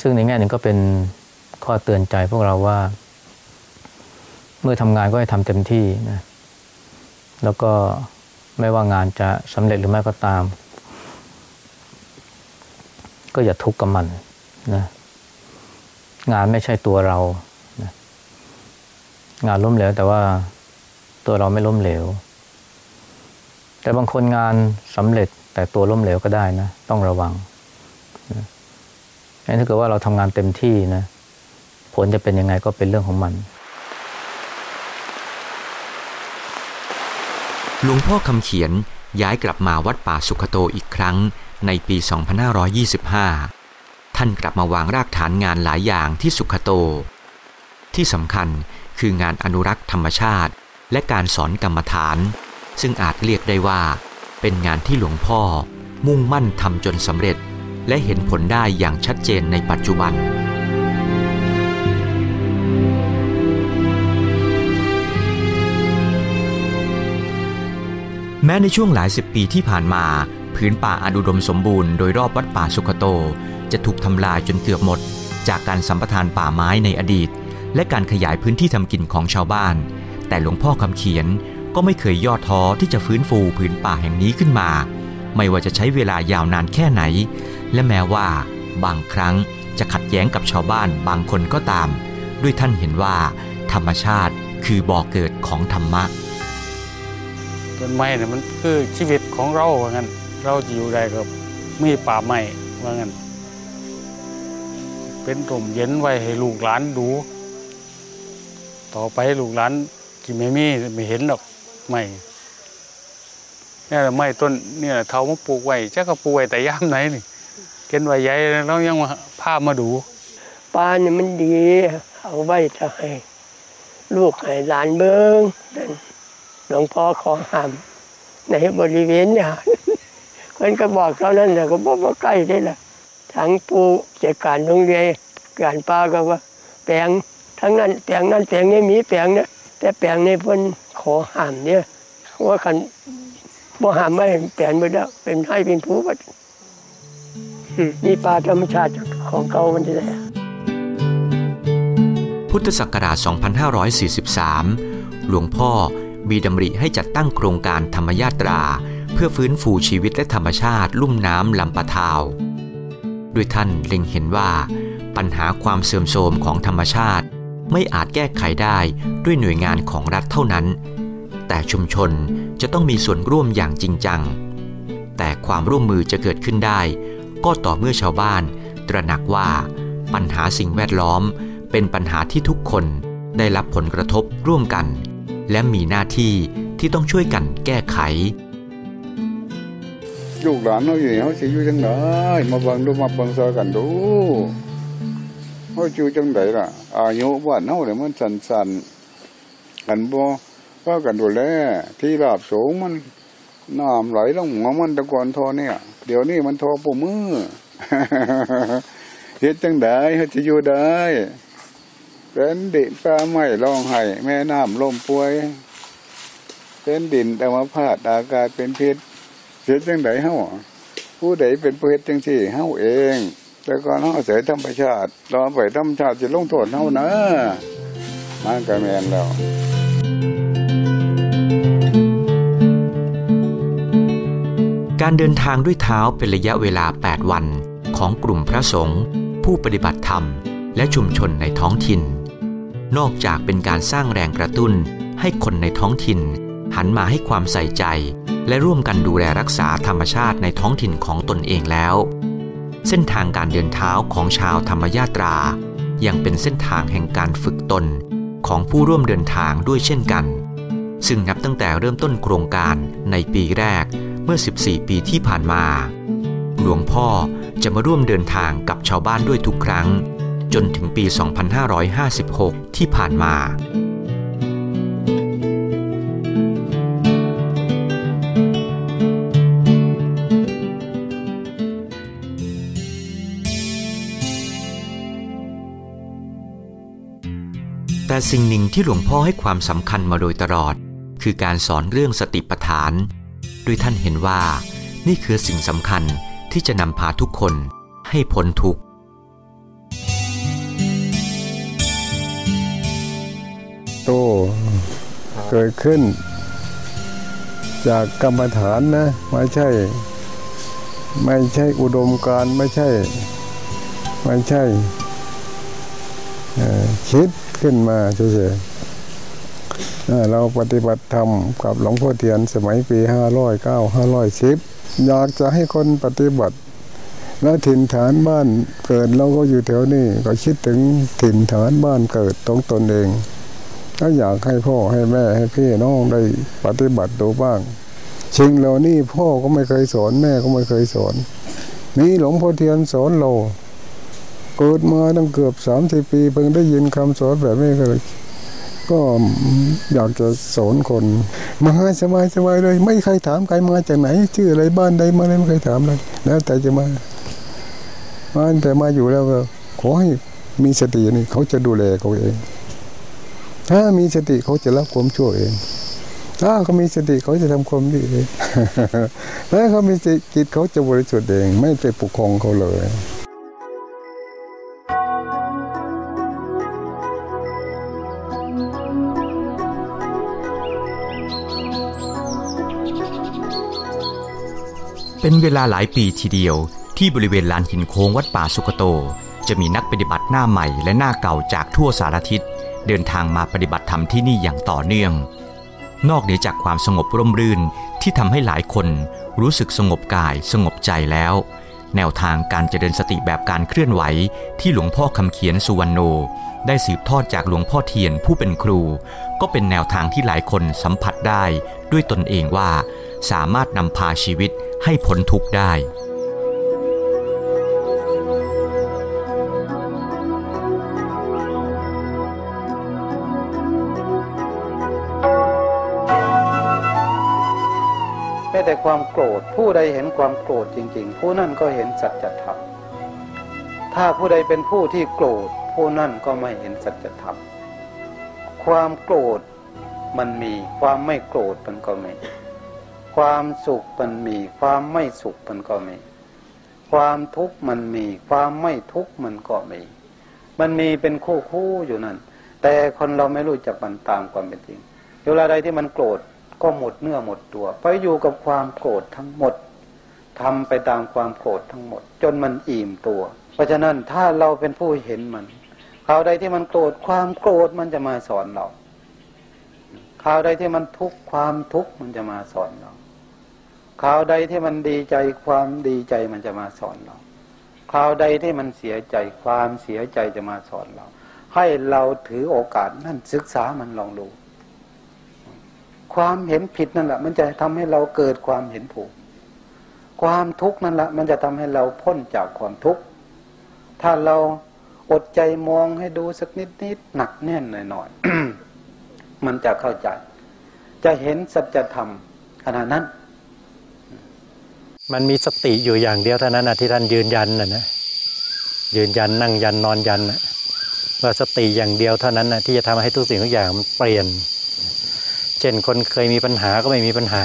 ซึ่งในแง่หนึ่งก็เป็นข้อเตือนใจพวกเราว่า เมื่อทำงานก็ให้ทำเต็มที่นะแล้วก็ ไม่ว่างานจะสำเร็จหรือไม่ก็ตาม ก็อย่าทุกข์กับมันนะงานไม่ใช่ตัวเรานะงานล้มเหลวแต่ว่าตัวเราไม่ล้มเหลว แต่บางคนงานสำเร็จแต่ตัวล้มเหลวก็ได้นะ ต้องระวังนะถ้าเกิดว่าเราทำงานเต็มที่นะผลจะเป็นยังไงก็เป็นเรื่องของมัน หลวงพ่อคำเขียนย้ายกลับมาวัดป่าสุขโตอีกครั้งในปี 2525 ท่านกลับมาวางรากฐานงานหลายอย่างที่สุขโต ที่สำคัญคืองานอนุรักษ์ธรรมชาติ และการสอนกรรมฐาน ซึ่งอาจเรียกได้ว่า เป็นงานที่หลวงพ่อ มุ่งมั่นทำจนสำเร็จ และเห็นผลได้อย่างชัดเจนในปัจจุบัน แม้ในช่วงหลายสิบปีที่ผ่านมา พื้นป่าอันอุดมสมบูรณ์โดยรอบวัดป่าสุขโต จะถูกทำลายจนเกือบหมด จากการสัมปทานป่าไม้ในอดีต และการขยายพื้นที่ทำกินของชาวบ้าน แต่หลวงพ่อคำเขียนก็ไม่เคยย่อท้อที่จะฟื้นฟูพื้นป่าแห่งนี้ขึ้นมา ไม่ว่าจะใช้เวลายาวนานแค่ไหน และแม้ว่า บางครั้งจะขัดแย้งกับชาวบ้านบางคนก็ตาม ด้วยท่านเห็นว่า ธรรมชาติคือบ่อเกิดของธรรมะ ต้นไม้เนี่ยมันคือชีวิตของเราว่างั้น เราจะอยู่ได้กับมีป่าไม้ว่างั้น เป็นร่มเย็นไว้ให้ลูกหลานดู ต่อไปลูกหลานที่ไม่มีไม่เห็นหรอกไม่เนี่ยไม้ต้นเนี่ยเทามาปลูกไว้จะก็ปลูกไว้แต่ย่ามไหนนี่เก็นไว้ใหญ่แล้วยังมาพามาดูปลาเนี่ยมันดี เอาไว้จะให้ลูกให้หลานเบิงนั่น หลวงพ่อขอห้าม ในบริเวณเนี่ยคนก็บอกเท่านั้นแต่ก็บอกว่าใกล้ได้ละทั้งปูเจัดการโรงเรียนการป้าก็ว่า แปลงทั้งนั้นแปลงนั้นแปลงนี้มีแปลงเนี่ยแต่แปลงในเพิ่นขอห้ามเนี่ยว่าคันบ่ห้ามไม่แปลงไปแล้เป็นให้เป็นผู้บัดอืมนี่ป่าธรรมชาติของเก่ามันจะได้พุทธศักราช 2543 หลวงพ่อ มีดำริให้จัดตั้งโครงการธรรมยาตรา เพื่อฟื้นฟูชีวิตและธรรมชาติลุ่มน้ำลำปะทาวด้วยท่านเล็งเห็นว่า ปัญหาความเสื่อมโทรมของธรรมชาติ ไม่อาจแก้ไขได้ด้วยหน่วยงานของรัฐเท่านั้น แต่ชุมชนจะต้องมีส่วนร่วมอย่างจริงจัง แต่ความร่วมมือจะเกิดขึ้นได้ ก็ต่อเมื่อชาวบ้าน ตระหนักว่า ปัญหาสิ่งแวดล้อม เป็นปัญหาที่ทุกคนได้รับผลกระทบร่วมกัน และมีหน้าที่ที่ต้องช่วยกันแก้ไขลูกหลานเขาอยู่เขาสิอยู่จังไดมาเบิ่งดูมาเบิ่งซอยกันดูเขาอยู่จังไดล่ะ อายุบ้านเฮาเนี่ยมันสั้นๆกันบ่ว่ากันดูแลที่ราบสูงมันน้ำไหลลงหัวมันตะกอนทอเนี่ย เดี๋ยวนี้มันทอปูมือเฮ็ดจังไดเขาจะอยู่ได้ เป็นดินฟ้าไม้ร้องไห้แม่น้ำลมป่วย เป็นดินแต่มาพาดอากาศเป็นพิษเสียจังไดเฮาผู้ใดเป็นผู้เฮ็ดจังซี่เฮาเอง แต่ก่อนเฮาอาศัยธรรมชาติรอไปธรรมชาติสิลงโทษเฮานะมันก็แมนแล้วการเดินทางด้วยเท้าเป็นระยะเวลา 8 วันของกลุ่มพระสงฆ์ผู้ปฏิบัติธรรม และชุมชนในท้องถิ่น นอกจากเป็นการสร้างแรงกระตุ้น ให้คนในท้องถิ่น หันมาให้ความใส่ใจ และร่วมกันดูแลรักษาธรรมชาติในท้องถิ่นของตนเองแล้ว เส้นทางการเดินเท้าของชาวธรรมยาตรา ยังเป็นเส้นทางแห่งการฝึกตนของผู้ร่วมเดินทางด้วยเช่นกัน ซึ่งนับตั้งแต่เริ่มต้นโครงการในปีแรกเมื่อ 14 ปีที่ผ่านมา หลวงพ่อจะมาร่วมเดินทางกับชาวบ้านด้วยทุกครั้ง จนถึงปี 2556 ที่ผ่านมา แต่สิ่งหนึ่งที่หลวงพ่อให้ความสำคัญมาโดยตลอด คือการสอนเรื่องสติปัฏฐาน โดยท่านเห็นว่า นี่คือสิ่งสำคัญที่จะนำพาทุกคนให้พ้นทุกข์ ตเกิดขึ้น จากกรรมฐานนะ ไม่ใช่ ไม่ใช่อุดมการณ์ไม่ใช่ ไม่ใช่เอ่อคิดขึ้นมาเฉยๆเอ่อเราปฏิบัติธรรมกับหลวงพ่อเทียนสมัยปีห้าร้อยเก้าห้าร้อยสิบอยากจะให้คนปฏิบัติ แล้วถิ่นฐานบ้านเกิดเราก็อยู่แถวนี้ก็คิดถึงถิ่นฐานบ้านเกิดตรงตนเอง ก็อยากให้พ่อให้แม่ให้พี่น้องได้ปฏิบัติดูบ้างชิงเหล่านี้พ่อก็ไม่เคยสอนแม่ก็ไม่เคยสอนนี่หลวงพ่อเทียนสอนเราเกิดมาตั้งเกือบสามสิบปีเพิ่งได้ยินคำสอนแบบนี้ก็เลยก็อยากจะสอนคนมาสบายสบายเลย ไม่ใครถามใครมาจากไหน ชื่ออะไรบ้านใดมาอไรไม่เคยถามเลย แล้วแต่จะมามาแต่มาอยู่แล้วก็ขอให้มีสตินี่เขาจะดูแลเขาเอง ถ้ามีสติเขาจะรับความชั่วเอง ถ้าเขามีสติเขาจะทำความดีเองถ้าเขามีสติจิตเขาจะบริสุทธิ์เอง ไม่ไปปกครองเขาเลยเป็นเวลาหลายปีทีเดียวที่บริเวณลานหินโค้งวัดป่าสุกโต จะมีนักปฏิบัติหน้าใหม่และหน้าเก่าจากทั่วสารทิศ เดินทางมาปฏิบัติธรรมที่นี่อย่างต่อเนื่อง นอกเหนือจากความสงบร่มรื่นที่ทำให้หลายคนรู้สึกสงบกายสงบใจแล้ว แนวทางการเจริญสติแบบการเคลื่อนไหว ที่หลวงพ่อคำเขียนสุวรรณโน ได้สืบทอดจากหลวงพ่อเทียนผู้เป็นครู ก็เป็นแนวทางที่หลายคนสัมผัสได้ ด้วยตนเองว่า สามารถนำพาชีวิตให้พ้นทุกข์ได้ ความโกรธ ผู้ใดเห็นความโกรธจริง ๆ ผู้นั่นก็เห็นสัจธรรมถ้าผู้ใดเป็นผู้ที่โกรธ ผู้นั่นก็ไม่เห็นสัจธรรมความโกรธมันมีความไม่โกรธมันก็มี ความสุขมันมี ความไม่สุขมันก็มี ความทุกข์มันมี ความไม่ทุกข์มันก็มี มันมีเป็นคู่คู่อยู่นั่น แต่คนเราไม่รู้จักมันตามความเป็นจริงเวลาใดที่มันโกรธ ก็หมดเนื้อหมดตัว ไปอยู่กับความโกรธทั้งหมดทำไปตามความโกรธทั้งหมด จนมันอิ่มตัว เพราะฉะนั้นถ้าเราเป็นผู้เห็นมันคราวใดที่มันโกรธความโกรธมันจะมาสอนเราคราวใดที่มันทุกข์ความทุกข์มันจะมาสอนเราคราวใดที่มันดีใจความดีใจมันจะมาสอนเราคราวใดที่มันเสียใจความเสียใจจะมาสอนเรา ให้เราถือโอกาสนั่นศึกษามันลองดู ความเห็นผิดนั่นแหละมันจะทำให้เราเกิดความเห็นถูก ความทุกข์นั่นแหละมันจะทำให้เราพ้นจากความทุกข์ ถ้าเราอดใจมองให้ดูสักนิดนิดหนักแน่นหน่อยหน่อยมันจะเข้าใจ จะเห็นสัจธรรมขณะนั้น มันมีสติอยู่อย่างเดียวเท่านั้นนะที่ท่านยืนยันนะนะยืนยันนั่งยันนอนยันนะว่าสติอย่างเดียวเท่านั้นนะที่จะทำให้ทุกสิ่งทุกอย่างมันเปลี่ยน เช่นคนเคยมีปัญหาก็ไม่มีปัญหา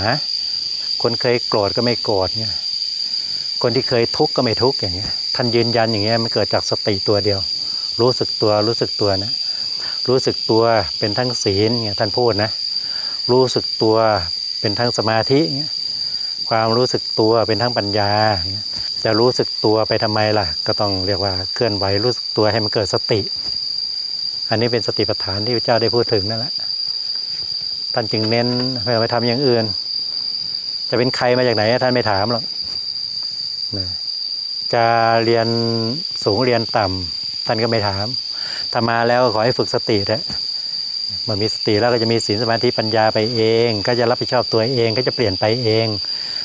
คนเคยโกรธก็ไม่โกรธเนี่ยคนที่เคยทุกข์ก็ไม่ทุกข์อย่างเงี้ยท่านยืนยันอย่างเงี้ยมันเกิดจากสติตัวเดียว รู้สึกตัวรู้สึกตัวนะรู้สึกตัวเป็นทั้งศีลเนี่ยท่านพูดนะรู้สึกตัวเป็นทั้งสมาธิเงี้ยความรู้สึกตัวเป็นทั้งปัญญา จะรู้สึกตัวไปทำไมล่ะ ก็ต้องเรียกว่าเคลื่อนไหวรู้สึกตัวให้มันเกิดสติ อันนี้เป็นสติปัฏฐานที่พระเจ้าได้พูดถึงนั่นแหละ ท่านจึงเน้นไม่ไปทำอย่างอื่น จะเป็นใครมาจากไหนท่านไม่ถามหรอกจะเรียนสูงเรียนต่ำท่านก็ไม่ถามถ้ามาแล้วขอให้ฝึกสตินะเมื่อมีสติแล้วก็จะมีศีลสมาธิปัญญาไปเอง ก็จะรับผิดชอบตัวเองก็จะเปลี่ยนไปเอง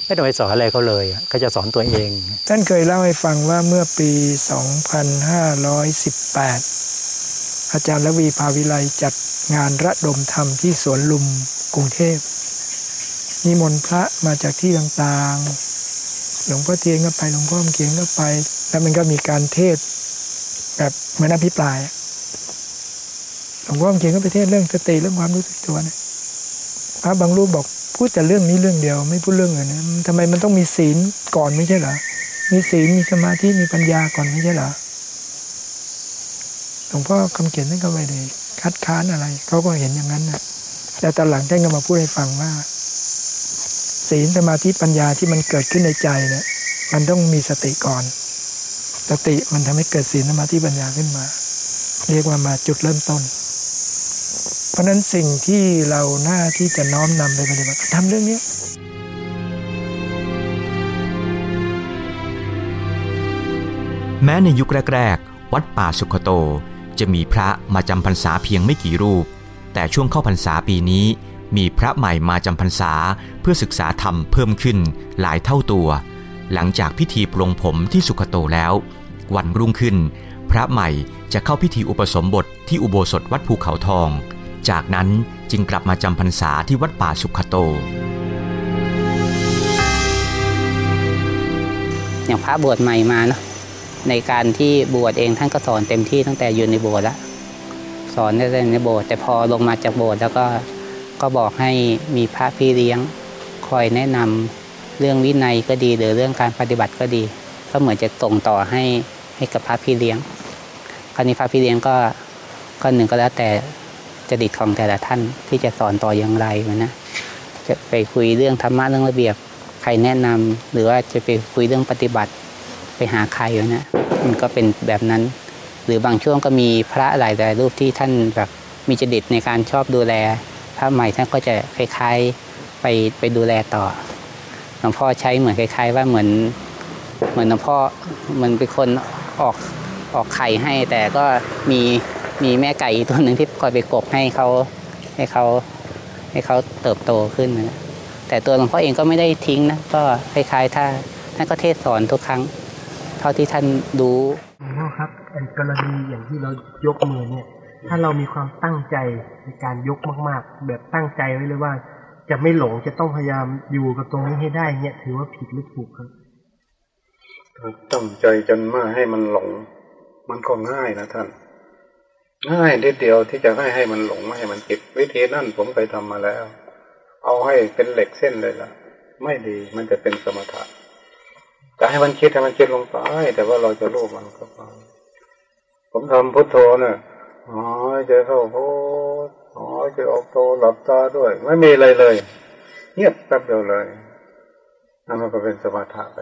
ไม่ต้องไปสอนอะไรเขาเลยก็จะสอนตัวเอง ท่านเคยเล่าให้ฟังว่าเมื่อปี 2518 อาจารย์ละวีภาวิไลจัด งานระดมธรรมที่สวนลุมกรุงเทพนิมนต์พระมาจากที่ต่างๆ หลวงพ่อเทียนก็ไปหลวงพ่อเขียนก็ไป แล้วมันก็มีการเทศแบบเหมือนอภิปรายหลวงพ่อเขียนก็ไปเทศเรื่องสติเรื่องความรู้สึกตัวนะพระบางรูปบอกพูดแต่เรื่องนี้เรื่องเดียว ไม่พูดเรื่องอื่นนะทำไมมันต้องมีศีลก่อนไม่ใช่เหรอมีศีลมีสมาธิมีปัญญาก่อนไม่ใช่เหรอหลวงพ่อคำเขียนนั่นก็ไม่ได้ คัดค้านอะไรเขาก็เห็นอย่างนั้นนะแต่ตอนหลังท่านก็มาพูดให้ฟังว่า ศีลสมาธิปัญญาที่มันเกิดขึ้นในใจเนี่ยมันต้องมีสติก่อน สติมันทำให้เกิดศีลสมาธิปัญญาขึ้นมา เรียกว่ามาจุดเริ่มต้น เพราะนั้นสิ่งที่เราหน้าที่จะน้อมนำไปปฏิบัติทำเรื่องนี้แม้ในยุคแรก ๆ วัดป่าสุขโต จะมีพระมาจำพรรษาเพียงไม่กี่รูป แต่ช่วงเข้าพรรษาปีนี้ มีพระใหม่มาจำพรรษาเพื่อศึกษาธรรมเพิ่มขึ้นหลายเท่าตัว หลังจากพิธีปลงผมที่สุขโตแล้ว วันรุ่งขึ้น พระใหม่จะเข้าพิธีอุปสมบทที่อุโบสถวัดภูเขาทอง จากนั้นจึงกลับมาจำพรรษาที่วัดป่าสุขโตอย่างพระบวชใหม่มาเนาะ ในการที่บวชเองท่านก็สอนเต็มที่ตั้งแต่อยู่ในโบสถ์แล้วสอนในในโบสถ์แต่พอลงมาจากโบสถ์แล้วก็ก็บอกให้มีพระพี่เลี้ยงคอยแนะนำเรื่องวินัยก็ดีหรือเรื่องการปฏิบัติก็ดี ก็เหมือนจะส่งต่อให้ให้กับพระพี่เลี้ยง คราวนี้พระพี่เลี้ยงก็ก็หนึ่งก็แล้วแต่จดิตของแต่ละท่านที่จะสอนต่ออย่างไรนะจะไปคุยเรื่องธรรมะเรื่องระเบียบใครแนะนำหรือว่าจะไปคุยเรื่องปฏิบัติ ไปหาใครอยู่นะมันก็เป็นแบบนั้น หรือบางช่วงก็มีพระหลายหลายรูปที่ท่านแบบมีจดิตในการชอบดูแล พระใหม่ท่านก็จะคล้ายๆไปไปดูแลต่อหลวงพ่อใช้เหมือนคล้าย ๆ ว่าเหมือนเหมือนหลวงพ่อเหมือนเป็นคนออกออกไข่ให้ แต่ก็มีมีแม่ไก่ตัวหนึ่งที่คอยไปกบให้เขาให้เขาให้เขาเติบโตขึ้นนะแต่ตัวหลวงพ่อเองก็ไม่ได้ทิ้งนะ ก็คล้ายๆ ถ้าท่านก็เทศสอนทุกครั้ง เท่าที่ท่านรู้หลวงพ่อครับกรณีอย่างที่เรายกมือเนี่ย ถ้าเรามีความตั้งใจในการยกมาก ๆ แบบตั้งใจไว้เลยว่า จะไม่หลงจะต้องพยายามอยู่กับตรงนี้ให้ได้เนี่ยถือว่าผิดหรือถูกครับตั้งใจจนไม่ให้มันหลง มันก็ง่ายนะท่าน ง่ายนิดเดียวที่จะให้ให้มันหลงไม่ให้มันติดวิธีนั่นผมเคยทำมาแล้ว เอาให้เป็นเหล็กเส้นเลยล่ะ ไม่ดีมันจะเป็นสมถะ จะให้มันคิดให้มันคิดลงไปแต่ว่าเราจะรู้มันก็ไปผมทำพุทโธเนี่ยอ๋อใจเข้าพุทอ๋อใจออกโตหลับตาด้วย ไม่มีอะไรเลย เงียบแป๊บเดียวเลยนั่นมันก็เป็นสมถะไป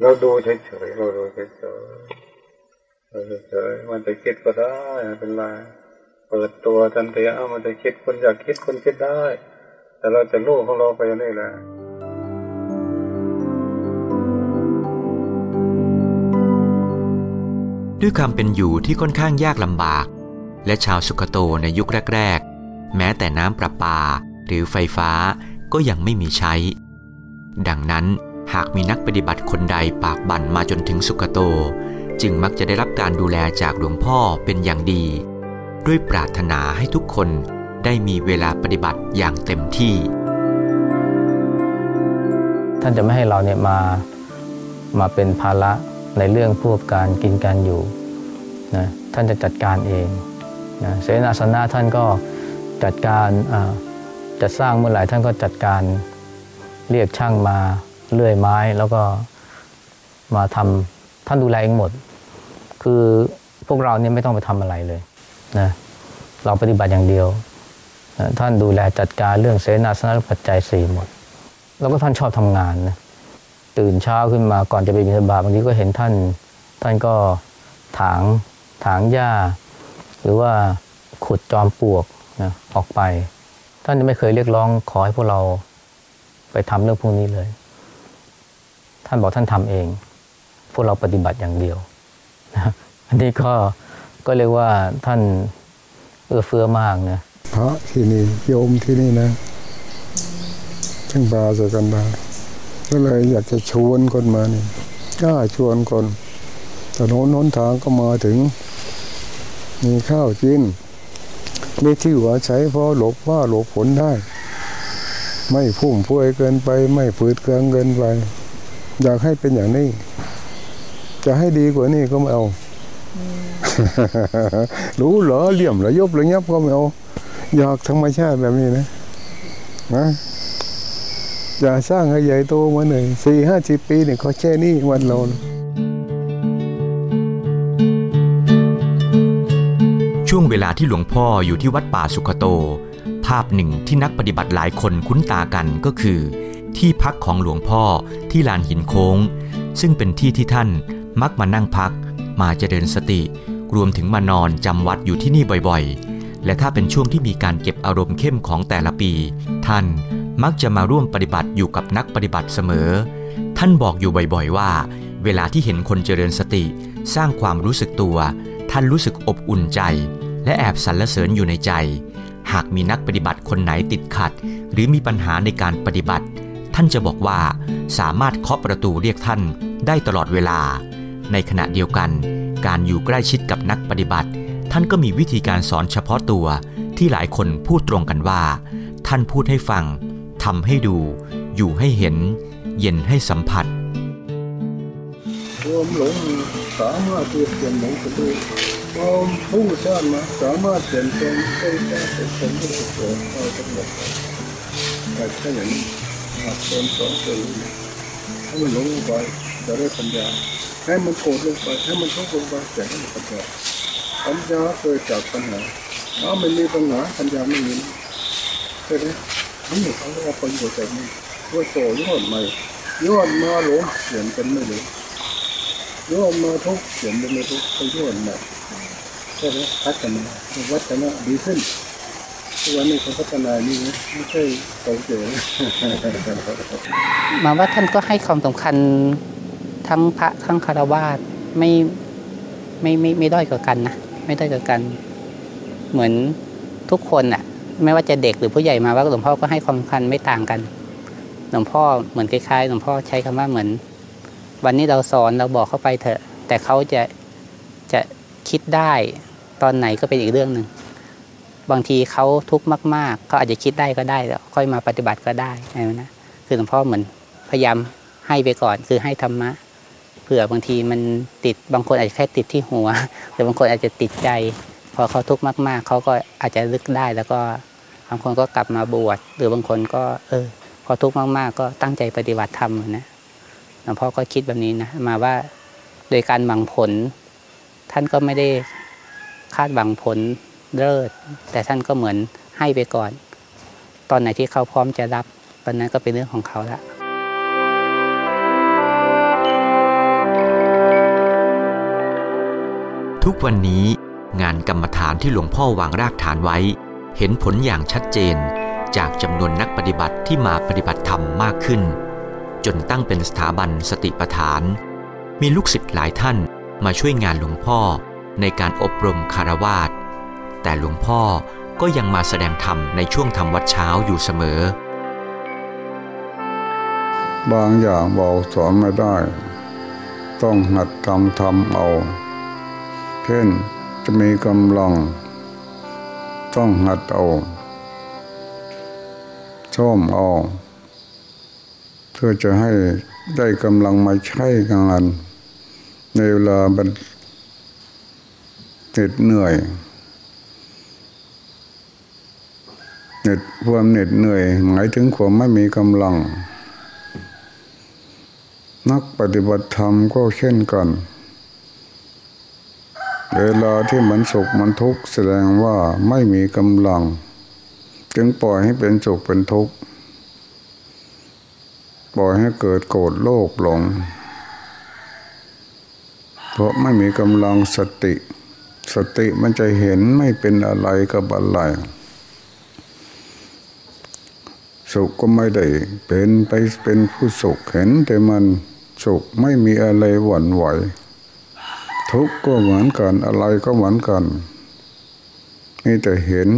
เราดูเฉยๆเราดูเฉยๆเราเฉยๆมันจะคิดก็ได้ไเป็นไรเปิดตัวทันทีเอามันจะคิดคนอยากคิดคนคิดได้ แต่เราจะรู้ของเราไปนี่แหละ ด้วยความเป็นอยู่ที่ค่อนข้างยากลำบาก และชาวสุขโตในยุคแรก ๆ แม้แต่น้ำประปาหรือไฟฟ้าก็ยังไม่มีใช้ ดังนั้นหากมีนักปฏิบัติคนใดปากบั่นมาจนถึงสุขโต จึงมักจะได้รับการดูแลจากหลวงพ่อเป็นอย่างดี ด้วยปรารถนาให้ทุกคนได้มีเวลาปฏิบัติอย่างเต็มที่ ท่านจะไม่ให้เราเนี่ยมามาเป็นภาระ ในเรื่องพวกการกินการอยู่นะท่านจะจัดการเองนะเสนาสนะท่านก็จัดการจะสร้างเมื่อไหร่ท่านก็จัดการเรียกช่างมาเลื่อยไม้แล้วก็มาทำท่านดูแลเองหมด คือพวกเราเนี่ยไม่ต้องไปทำอะไรเลยนะเราปฏิบัติอย่างเดียวนะท่านดูแลจัดการเรื่องเสนาสนะปัจจัยสี่หมด แล้วก็ท่านชอบทำงานนะ ตื่นเช้าขึ้นมาก่อนจะไปบิณฑบาตบางทีก็เห็นท่าน ท่านก็ถางถางหญ้า หรือว่าขุดจอมปลวกนะออกไป ท่านจะไม่เคยเรียกร้องขอให้พวกเราไปทำเรื่องพวกนี้เลย ท่านบอกท่านทำเอง พวกเราปฏิบัติอย่างเดียวนะอันนี้ก็ก็เรียกว่าท่านเอื้อเฟื้อมากนะพระที่นี่โยมที่นี่นะช่างบาสกันได้ ก็เลยอยากจะชวนคนมานี่กล้าชวนคนแต่โน้นน้นทางก็มาถึง มีข้าวกินมีที่หัวใช้พอหลบว่าหลบฝนได้ ไม่พุ่มพวยเกินไป ไม่ฝืดเคืองเกินไป อยากให้เป็นอย่างนี้ จะให้ดีกว่านี้ก็ไม่เอารู้เหรอเหลี่ยมเหรอยบเหรอยับก็ไม่เอาอยากธรรมชาติแบบนี้นะนะ อย่าสร้างให้ใหญ่โตมาหนึ่งสี่ห้าสิบปีเนี่ยเขาแค่นี้วันเราช่วงเวลาที่หลวงพ่ออยู่ที่วัดป่าสุขโต ภาพหนึ่งที่นักปฏิบัติหลายคนคุ้นตากันก็คือ ที่พักของหลวงพ่อที่ลานหินโค้ง ซึ่งเป็นที่ที่ท่านมักมานั่งพัก มาเจริญสติ รวมถึงมานอนจำวัดอยู่ที่นี่บ่อยๆ และถ้าเป็นช่วงที่มีการเก็บอารมณ์เข้มของแต่ละปี ท่าน มักจะมาร่วมปฏิบัติอยู่กับนักปฏิบัติเสมอ ท่านบอกอยู่บ่อยๆว่า เวลาที่เห็นคนเจริญสติ สร้างความรู้สึกตัว ท่านรู้สึกอบอุ่นใจ และแอบสรรเสริญอยู่ในใจ หากมีนักปฏิบัติคนไหนติดขัด หรือมีปัญหาในการปฏิบัติ ท่านจะบอกว่าสามารถเคาะประตูเรียกท่านได้ตลอดเวลา ในขณะเดียวกัน การอยู่ใกล้ชิดกับนักปฏิบัติ ท่านก็มีวิธีการสอนเฉพาะตัวที่หลายคนพูดตรงกันว่า ท่านพูดให้ฟัง ทำให้ดู อยู่ให้เห็น เย็นให้สัมผัสความหลงสามารถเปลี่ยนเปลี่ยนหลงไปด้วยความฟุ้งซ่านมาสามารถเปลี่ยนเป็นใกล้เป็นคนที่สุดโต่งเอาทั้งหมดแต่ถ้อย่างนี้หากคนสอนตัวนี้ให้มันหลงลงไปจะได้ปัญญาให้มันโกรธลงไปให้มันทุกข์ลงไปจะได้ปัญญาปัญญาเกิดจากปัญหาถ้าไม่มีปัญหาปัญญาไม่มีใช่ไหม นี่เขาเรียกว่าประโยชน์จากนี้ว่าโตยอดใหม่ยอดมาหลงเปลี่ยนเป็นไม่หลงโยมมาทุกเขียนเป็นมาทุกไปโยนมาใช่ไหมพัฒนาวัฒนาดีขึ้นทุกวันนี้เขาพัฒนานี่นะไม่ใช่เก่าเก๋มาว่าท่านก็ให้ความสำคัญทั้งพระทั้งคารวาสไม่ไม่ไม่ไม่ด้อยกว่ากันนะไม่ด้อยกว่ากัน เหมือนทุกคนอะ ไม่ว่าจะเด็กหรือผู้ใหญ่มาว่าหลวงพ่อก็ให้ความสำคัญไม่ต่างกัน หลวงพ่อเหมือนคล้ายๆหลวงพ่อใช้คำว่าเหมือน วันนี้เราสอนเราบอกเข้าไปเถอะ แต่เขาจะจะคิดได้ตอนไหนก็เป็นอีกเรื่องหนึ่งบางทีเขาทุกข์มาก ๆ เขาอาจจะคิดได้ก็ได้แล้วค่อยมาปฏิบัติก็ได้นะคือหลวงพ่อเหมือนพยายามให้ไปก่อนคือให้ธรรมะเผื่อบางทีมันติดบางคนอาจจะแค่ติดที่หัวหรือบางคนอาจจะติดใจ พอเขาทุกข์มาก ๆเขาก็อาจจะลึกได้แล้วก็ บางคนก็กลับมาบวชหรือบางคนก็ เออ พอทุกข์มากๆ ก็ตั้งใจปฏิบัติธรรมนะหลวงพ่อก็คิดแบบนี้นะมาว่าโดยการหวังผล ท่านก็ไม่ได้คาดหวังผลเลิศแต่ท่านก็เหมือนให้ไปก่อน ตอนไหนที่เขาพร้อมจะรับตอนนั้นก็เป็นเรื่องของเขาละทุกวันนี้งานกรรมฐานที่หลวงพ่อวางรากฐานไว้ เห็นผลอย่างชัดเจนจากจำนวนนักปฏิบัติที่มาปฏิบัติธรรมมากขึ้น จนตั้งเป็นสถาบันสติปัฏฐาน มีลูกศิษย์หลายท่านมาช่วยงานหลวงพ่อในการอบรมคารวาสแต่หลวงพ่อก็ยังมาแสดงธรรมในช่วงทำวัดเช้าอยู่เสมอ บางอย่างบอกสอนไม่ได้ ต้องหัดทำทำเอา เช่นจะมีกำลัง ต้องหัดเอาช่อมเอาเพื่อจะให้ได้กำลังมาใช้งาน ในเวลาบันเหน็ดเหนื่อยเหน็ดความเหน็ดเหนื่อย หมายถึงความไม่มีกำลัง นักปฏิบัติธรรมก็เช่นกัน เวลาที่มันสุขมันทุกข์แสดงว่าไม่มีกำลัง จึงปล่อยให้เป็นสุขเป็นทุกข์ล่อยให้เกิดโกรธโลภหลง เพราะไม่มีกำลังสติ สติมันจะเห็นไม่เป็นอะไรกับอะไรสุขก็ไม่ได้เป็นไปเป็นผู้สุขเห็นแต่มันสุขไม่มีอะไรหวั่นไหว ทุกข์ก็เหมือนกัน อะไรก็เหมือนกันนี่แต่เห็น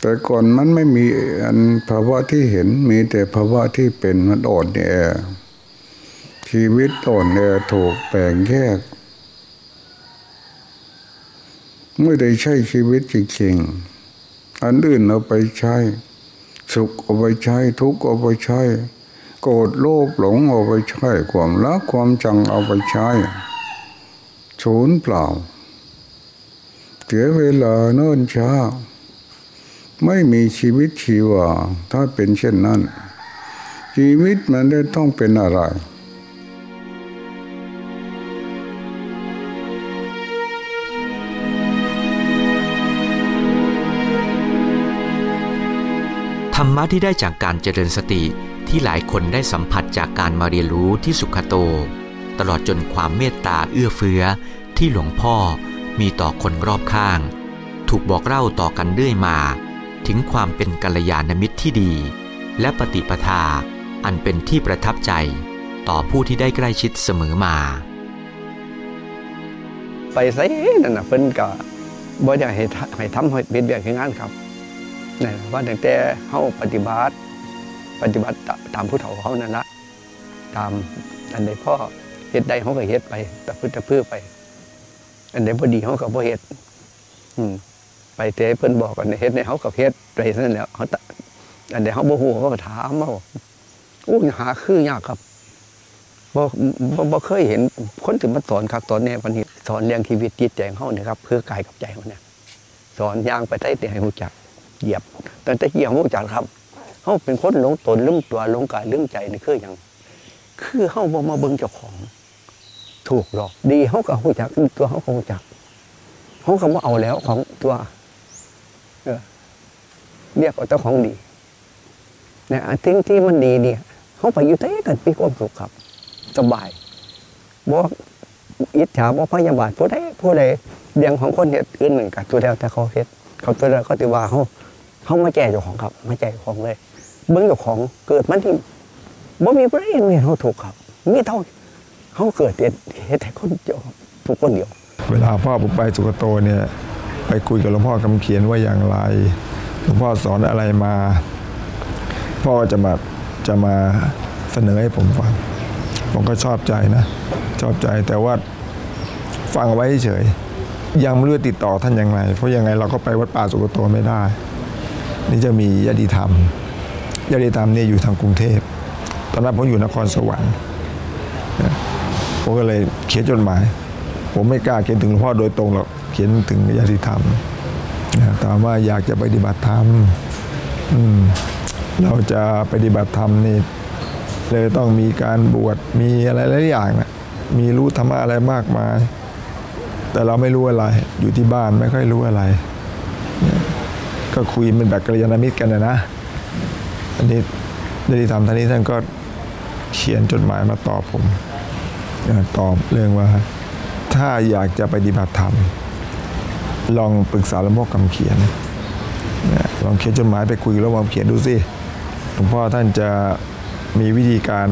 แต่ก่อนมันไม่มีอันภาวะที่เห็นมีแต่ภาวะที่เป็นมันอ่อนแอชีวิตอ่อนแอถูกแบ่งแยกไม่ได้ใช้ชีวิตจริงๆ อันอื่นเอาไปใช้ สุขเอาไปใช้ ทุกข์เอาไปใช้ โกรธโลภหลงเอาไปใช้ ความรักความจังเอาไปใช้ ศูนย์เปล่า เสียเวลาเนิ่นช้า ไม่มีชีวิตชีวา ถ้าเป็นเช่นนั้น ชีวิตมันได้ต้องเป็นอะไรธรรมะที่ได้จากการเจริญสติที่หลายคนได้สัมผัสจากการมาเรียนรู้ที่สุขโต ตลอดจนความเมตตาเอื้อเฟื้อที่หลวงพ่อมีต่อคนรอบข้าง ถูกบอกเล่าต่อกันเรื่อยมา ถึงความเป็นกัลยาณมิตรที่ดี และปฏิปทาอันเป็นที่ประทับใจต่อผู้ที่ได้ใกล้ชิดเสมอมา ไปไสนั่นนะเพิ่นก็บ่อยากให้ทำให้ทำให้เป็นแบบงานครับนี่ว่าตั้งแต่เฮาปฏิบัติ ปฏิบัติตามผู้เฒ่าเขานั่นละตามอันใดพ่อ เฮ็ดได้เฮาก็เฮ็ดไปแต่พื้นตะพื้ไป อันใดบ่ดีเฮาก็บ่เฮ็ดอืมไปแต่เพิ่นบอกกันเฮ็ดในเฮาก็เฮ็ดไปนั่นแหล้วเฮาตอันใดเฮาบ่ฮู้เฮาก็ถามเฮาอู้หาคือยากครับบ่บ่บ่เคยเห็นคนที่มาสอนคักสอนแน่ปานนี้สอนเรื่องชีวิตจิตใจของเฮาเนี่ยครับคือกายกับใจของเนี่ยสอนย่างไปได้แต่ให้รู้จักเหยียบตั้งแต่เหยียบรู้จักครับเฮาเป็นคนหลงตนลืมตัวหลงกายลืมใจนี่คือหยังคือเฮาบ่มาเบิ่งเจ้าของ ถูกหรอก ดีเฮาก็รู้จักตัวเฮาก็รู้จักเฮาก็บ่เอาแล้วของตัวเรียกว่าเจ้าของดีเนี่ยอันที่ที่มันดีเนี่ยเฮาไปอยู่เท่กันมีความสุขครับสบายบ่อิจฉาบ่พยาบาทผู้ใดผู้ใดเรื่องของคนเฮ็ดอื่นหนึ่งกับตัวแล้วแต่เขาเฮ็ดเขาตัวแล้วเขาติว่าเขาเขามาแจ้เจ้าของครับ มาแจ้เจ้าของเลย เบิ้งเจ้าของเกิดมันที่บ่มีผู้ใดเห็นเขาถูกครับ มีเท่า เขาเกิดเฮ็ดเฮ็ดให้คนเดียวครับทุกคนเดียว เวลาพ่อผมไปสุกโตเนี่ยไปคุยกับหลวงพ่อกำเขียนว่าอย่างไรหลวงพ่อสอนอะไรมา พ่อจะมาจะมาเสนอให้ผมฟัง ผมก็ชอบใจนะ ชอบใจแต่ว่าฟังไว้เฉย ยังไม่รู้ติดต่อท่านยังไงเพราะยังไงเราก็ไปวัดป่าสุกโตไม่ได้ นี่จะมียติธรรมยติธรรมเนี่ยอยู่ทางกรุงเทพ ตอนนั้นผมอยู่นครสวรรค์ ผมก็เลยเขียนจดหมาย ผมไม่กล้าเขียนถึงหลวงพ่อโดยตรงหรอกเขียนถึงญาติธรรมถามว่าอยากจะปฏิบัติธรรมเราจะปฏิบัติธรรมนี่เลยต้องมีการบวชมีอะไรหลายอย่างนะมีรู้ธรรมะอะไรมากมาย แต่เราไม่รู้อะไร อยู่ที่บ้านไม่ค่อยรู้อะไร ก็คุยเป็นแบบกัลยาณมิตรกันนะนะอันนี้ได้ทำท่านนี้ท่านก็เขียนจดหมายมาตอบผม ตอบเรื่องว่า ถ้าอยากจะปฏิบัติธรรม ลองปรึกษาหลวงพ่อกำเขียนลองเขียนจดหมายไปคุยแล้วลองเขียนดูสิหลวงพ่อท่านจะมีวิธีการ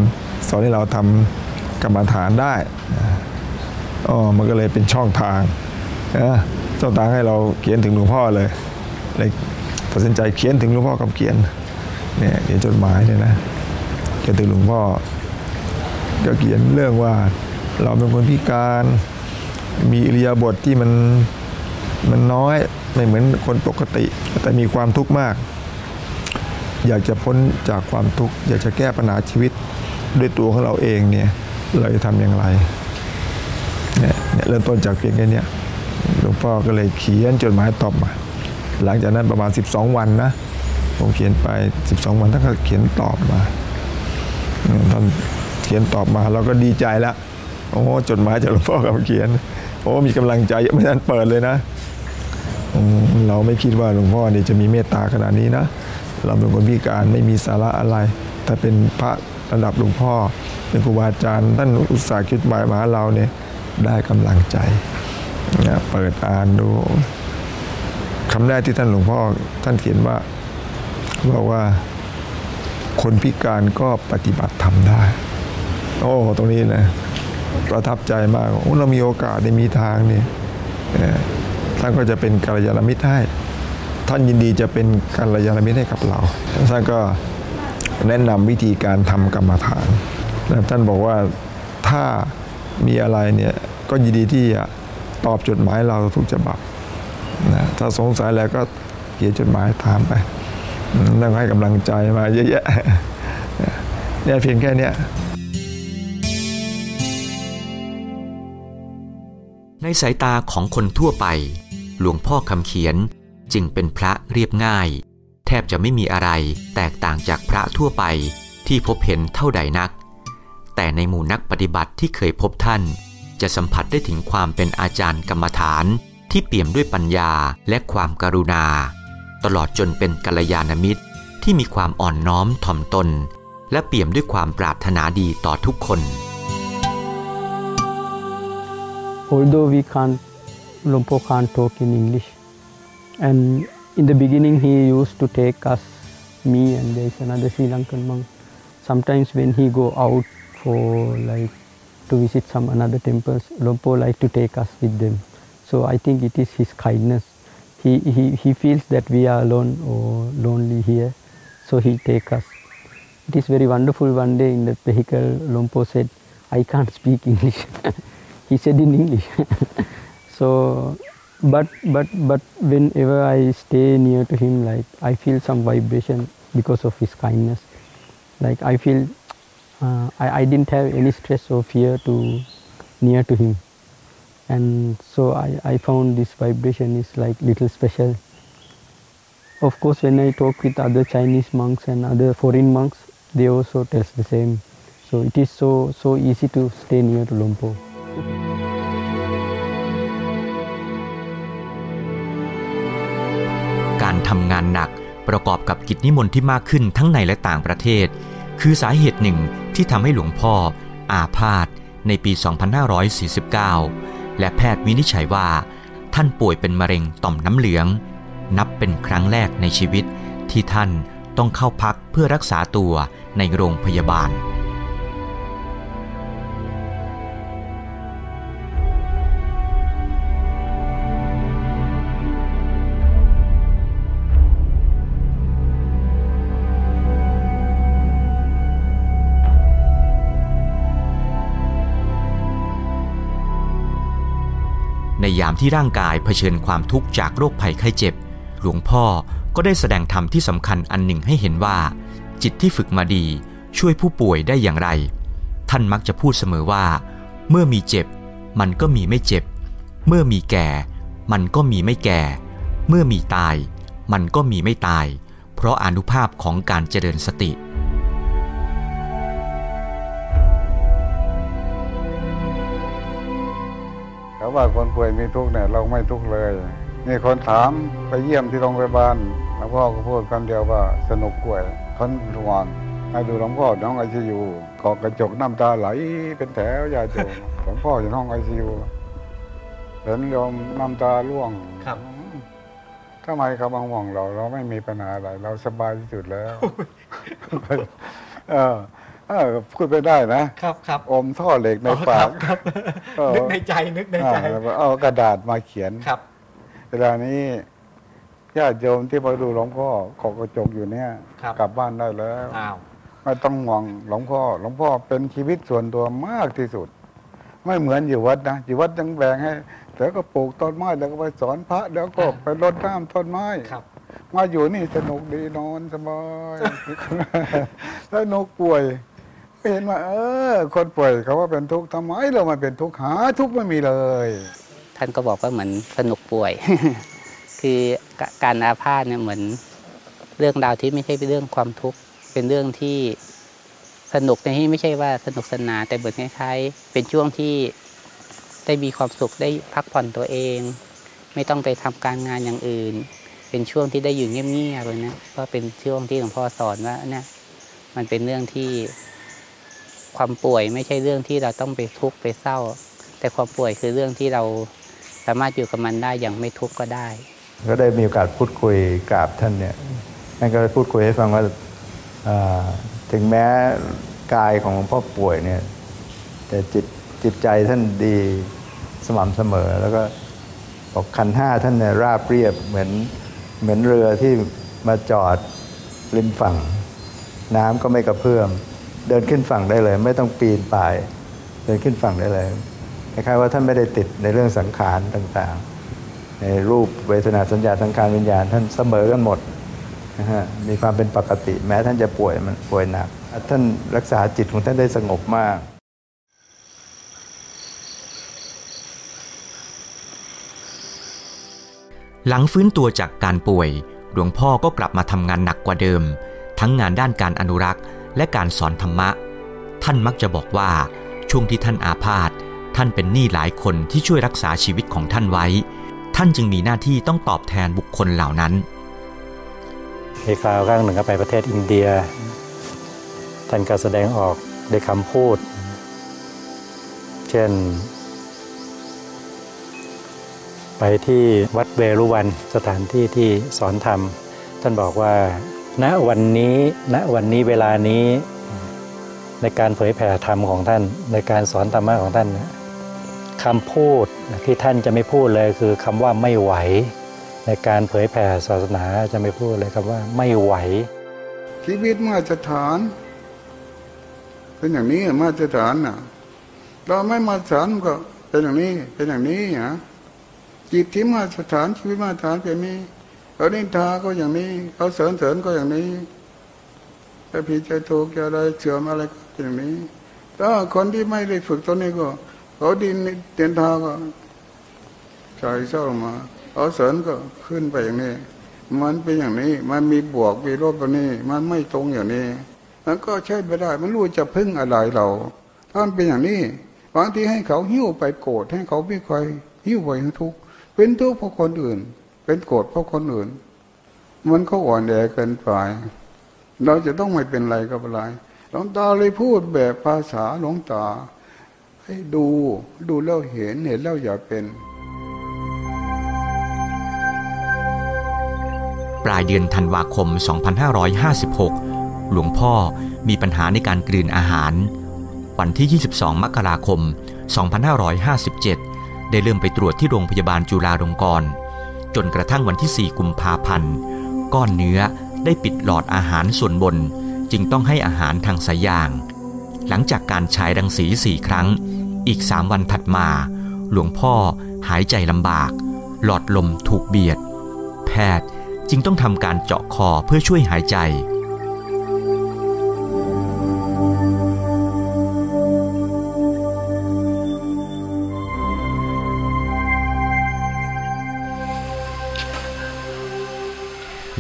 สอนให้เราทำกรรมฐานได้อ๋อมันก็เลยเป็นช่องทางนะช่องทางให้เราเขียนถึงหลวงพ่อเลยเลยตัดสินใจเขียนถึงหลวงพ่อกำเขียนเนี่ยเขียนจดหมายเนี่ยนะเขียนถึงหลวงพ่อ ก็เขียนเรื่องว่าเราเป็นคนพิการ มีอิริยาบถทที่มันมันน้อยไม่เหมือนคนปกติ แต่มีความทุกข์มาก อยากจะพ้นจากความทุกข์ อยากจะแก้ปัญหาชีวิตด้วยตัวของเราเองเนี่ยเราจะทำอย่างไรเนี่ยเริ่มต้นจากเพียงแค่นี้หลวงพ่อก็เลยเขียนจดหมายตอบมา หลังจากนั้นประมาณ 12 วันนะผมเขียนไป 12 วันท่านก็เขียนตอบมาท่าน ขียนตอบมาเราก็ดีใจแล้วโอ้จดหมายจากหลวงพ่อกับเขียน โอ้มีกำลังใจไม่ทันเปิดเลยนะเราไม่คิดว่าหลวงพ่อเนี่ยจะมีเมตตาขนาดนี้นะเราเป็นคนพิการไม่มีสาระอะไรถ้าเป็นพระระดับหลวงพ่อ เป็นครูบาอาจารย์ท่านอุตสาห์คิดหมายมาหาเราเนี่ยได้กำลังใจนะเปิดอ่านดูคำแรกที่ท่านหลวงพ่อท่านเขียนว่าบอกว่าคนพิการก็ปฏิบัติธรรมได้ โอ้ตรงนี้นะประทับใจมากเรามีโอกาสได้มีทางนี่ท่านก็จะเป็นกัลยาณมิตรให้ท่านยินดีจะเป็นกัลยาณมิตรให้กับเราท่านก็แนะนำวิธีการทำกรรมฐานท่านบอกว่าถ้ามีอะไรเนี่ยก็ยินดีที่จะตอบจดหมายเราทุกฉบับนะถ้าสงสัยอะไรก็เขียนจดหมายถามไปอืมต้องให้กำลังใจมาเยอะแยะเนี่ยเพียงแค่เนี้ สายตาของคนทั่วไป หลวงพ่อคำเขียนจึงเป็นพระเรียบง่าย แทบจะไม่มีอะไรแตกต่างจากพระทั่วไปที่พบเห็นเท่าใดนัก แต่ในหมู่นักปฏิบัติที่เคยพบท่าน จะสัมผัสได้ถึงความเป็นอาจารย์กรรมฐานที่เปี่ยมด้วยปัญญาและความกรุณา ตลอดจนเป็นกัลยาณมิตรที่มีความอ่อนน้อมถ่อมตน และเปี่ยมด้วยความปรารถนาดีต่อทุกคน although we can't, Lumpo can't talk in English. And in the beginning, he used to take us, me and there's another Sri Lankan monk. Sometimes when he go out for like to visit some another temples, Lumpo like to take us with them. So I think it is his kindness. He, he, he feels that we are alone or lonely here, so he take us. It is very wonderful. One day in the vehicle, Lumpo said, I can't speak English. he said in English. so, but but but whenever I stay near to him, like I feel some vibration because of his kindness. Like I feel uh, I, I didn't have any stress or fear to near to him, and so I, I found this vibration is like little special. Of course, when I talk with other Chinese monks and other foreign monks, they also tell the same. So it is so so easy to stay near to Lumpur. การทำงานหนักประกอบกับกิจนิมนต์ที่มากขึ้นทั้งในและต่างประเทศ คือสาเหตุหนึ่งที่ทำให้หลวงพ่อ อาพาธในปี 2549 และแพทย์วินิจฉัยว่า ท่านป่วยเป็นมะเร็งต่อมน้ำเหลือง นับเป็นครั้งแรกในชีวิตที่ท่านต้องเข้าพักเพื่อรักษาตัวในโรงพยาบาล ที่ร่างกายเผชิญความทุกข์จากโรคภัยไข้เจ็บ หลวงพ่อก็ได้แสดงธรรมที่สำคัญอันหนึ่งให้เห็นว่า จิตที่ฝึกมาดีช่วยผู้ป่วยได้อย่างไร ท่านมักจะพูดเสมอว่า เมื่อมีเจ็บ มันก็มีไม่เจ็บ เมื่อมีแก่ มันก็มีไม่แก่ เมื่อมีตาย มันก็มีไม่ตาย เพราะอนุภาพของการเจริญสติ ว่าคนป่วยมีทุกข์เนี่ยเราไม่ทุกข์เลยนี่คนถามไปเยี่ยมที่โรงพยาบาลหลวงพ่อก็พูดคำเดียวว่าสนุกกล้วยคนห่วงให้ดูหลวงพ่อน้องไอซียูขอกระจกน้ำตาไหลเป็นแถวยาโจมหลวงพ่ออยู่ห้องไอซียูเห็นโยมน้ำตาร่วงครับทำไมเขาบางห่วงเรา เราไม่มีปัญหาอะไร เราสบายที่สุดแล้ว เออ เออพูดไปได้นะ ครับครับอมท่อเหล็กในปากครับเออนึกในใจนึกในใจอ่าเอากระดาษมาเขียนครับ เวลานี้ญาติโยมที่มาดูหลวงพ่อขอกระจกอยู่เนี่ยครับกลับบ้านได้แล้วอ้าวไม่ต้องห่วงหลวงพ่อ หลวงพ่อเป็นชีวิตส่วนตัวมากที่สุด ไม่เหมือนอยู่วัดนะอยู่วัดยังแบ่งให้เดี๋ยวก็ปลูกต้นไม้เดี๋ยวก็ไปสอนพระเดี๋ยวก็ไปรดน้ำต้นไม้ครับมาอยู่นี่สนุกดีนอนสบายสนุกป่วย เห็นว่า เออ คนป่วยเขาว่าเป็นทุกข์ทำไมเรามาเป็นทุกข์หาทุกข์ไม่มีเลย ท่านก็บอกว่าเหมือนสนุกป่วย คือการอาพาธเนี่ยเหมือนเรื่องราวที่ไม่ใช่เป็นเรื่องความทุกข์เป็นเรื่องที่สนุกในที่ไม่ใช่ว่าสนุกสนานแต่เหมือนคล้ายๆเป็นช่วงที่ได้มีความสุขได้พักผ่อนตัวเอง ไม่ต้องไปทำการงานอย่างอื่น เป็นช่วงที่ได้อยู่เงียบๆเลยนะก็เป็นช่วงที่หลวงพ่อสอนว่าเนี่ยมันเป็นเรื่องที่ ความป่วยไม่ใช่เรื่องที่เราต้องไปทุกข์ไปเศร้า แต่ความป่วยคือเรื่องที่เราสามารถอยู่กับมันได้อย่างไม่ทุกข์ก็ได้ ก็ได้มีโอกาสพูดคุยกับท่านเนี่ยท่านก็พูดคุยให้ฟังว่าถึงแม้กายของหลวงพ่อป่วยเนี่ยแต่จิตจิตใจท่านดีสม่ำเสมอ แล้วก็บอกคันห้าท่านเนี่ยราบเรียบเหมือนเหมือนเรือที่มาจอดริมฝั่ง น้ำก็ไม่กระเพื่อม เดินขึ้นฝั่งได้เลย ไม่ต้องปีนป่าย เดินขึ้นฝั่งได้เลยคล้ายๆว่าท่านไม่ได้ติดในเรื่องสังขารต่างๆ ในรูปเวทนาสัญญาสังขารวิญญาณท่านเสมอกันหมดนะฮะมีความเป็นปกติ แม้ท่านจะป่วยมันป่วยหนัก ท่านรักษาจิตของท่านได้สงบมากหลังฟื้นตัวจากการป่วย หลวงพ่อก็กลับมาทำงานหนักกว่าเดิม ทั้งงานด้านการอนุรักษ์ และการสอนธรรมะ ท่านมักจะบอกว่า ช่วงที่ท่านอาพาธท่านเป็นหนี้หลายคนที่ช่วยรักษาชีวิตของท่านไว้ ท่านจึงมีหน้าที่ต้องตอบแทนบุคคลเหล่านั้นมีคราวครั้งหนึ่งก็ไปประเทศอินเดีย ท่านก็แสดงออกด้วยคำพูด เช่น ไปที่วัดเวรุวันสถานที่ที่สอนธรรม ท่านบอกว่า ณวันนี้ณวันนี้เวลานี้ ในการเผยแผ่ธรรมของท่าน ในการสอนธรรมะของท่านคำพูดที่ท่านจะไม่พูดเลยคือคำว่าไม่ไหว ในการเผยแผ่ศาสนาจะไม่พูดเลยคำว่าไม่ไหว ชีวิตมาตรฐานเป็นอย่างนี้มาตรฐานน่ะเราไม่มาตรฐานก็เป็นอย่างนี้เป็นอย่างนี้ฮะจิตที่มาตรฐานชีวิตมาตรฐานเป็นนี้ เขาดินทาก็อย่างนี้ เขาเสริญเสริญก็อย่างนี้ถ้าผิดใจถูกจะอะไรเสื่อมอะไรก็อย่างนี้ ถ้าคนที่ไม่ได้ฝึกตัวนี้ก็ เขาดินเตียนทาก็ใจเศร้ามาเขาเสริญก็ขึ้นไปอย่างนี้ มันเป็นอย่างนี้ มันมีบวกมีลบแบบนี้ มันไม่ตรงอย่างนี้มันก็ใช่ไม่ได้ มันรู้จะพึ่งอะไรเราถ้ามันเป็นอย่างนี้บางทีให้เขาหิ้วไปโกรธให้เขาไม่คอยหิ้วไปทุกข์เป็นทุกข์เพราะคนอื่น เป็นโกรธเพราะคนอื่น มันก็อ่อนแอเกินไปเราจะต้องไม่เป็นไรกับอะไรหลวงตาเลยพูดแบบภาษาหลวงตา ให้ดูดูแล้วเห็นเห็นแล้วอย่าเป็น ปลายเดือนธันวาคม 2556 หลวงพ่อมีปัญหาในการกลืนอาหาร วันที่ 22 มกราคม 2557 ได้เริ่มไปตรวจที่โรงพยาบาลจุฬาลงกรณ์ จนกระทั่งวันที่ 4 กุมภาพันธ์ ก้อนเนื้อได้ปิดหลอดอาหารส่วนบน จึงต้องให้อาหารทางสายยาง หลังจากการฉายรังสีสี่ครั้ง อีกสามวันถัดมา หลวงพ่อหายใจลำบาก หลอดลมถูกเบียด แพทย์จึงต้องทำการเจาะคอเพื่อช่วยหายใจ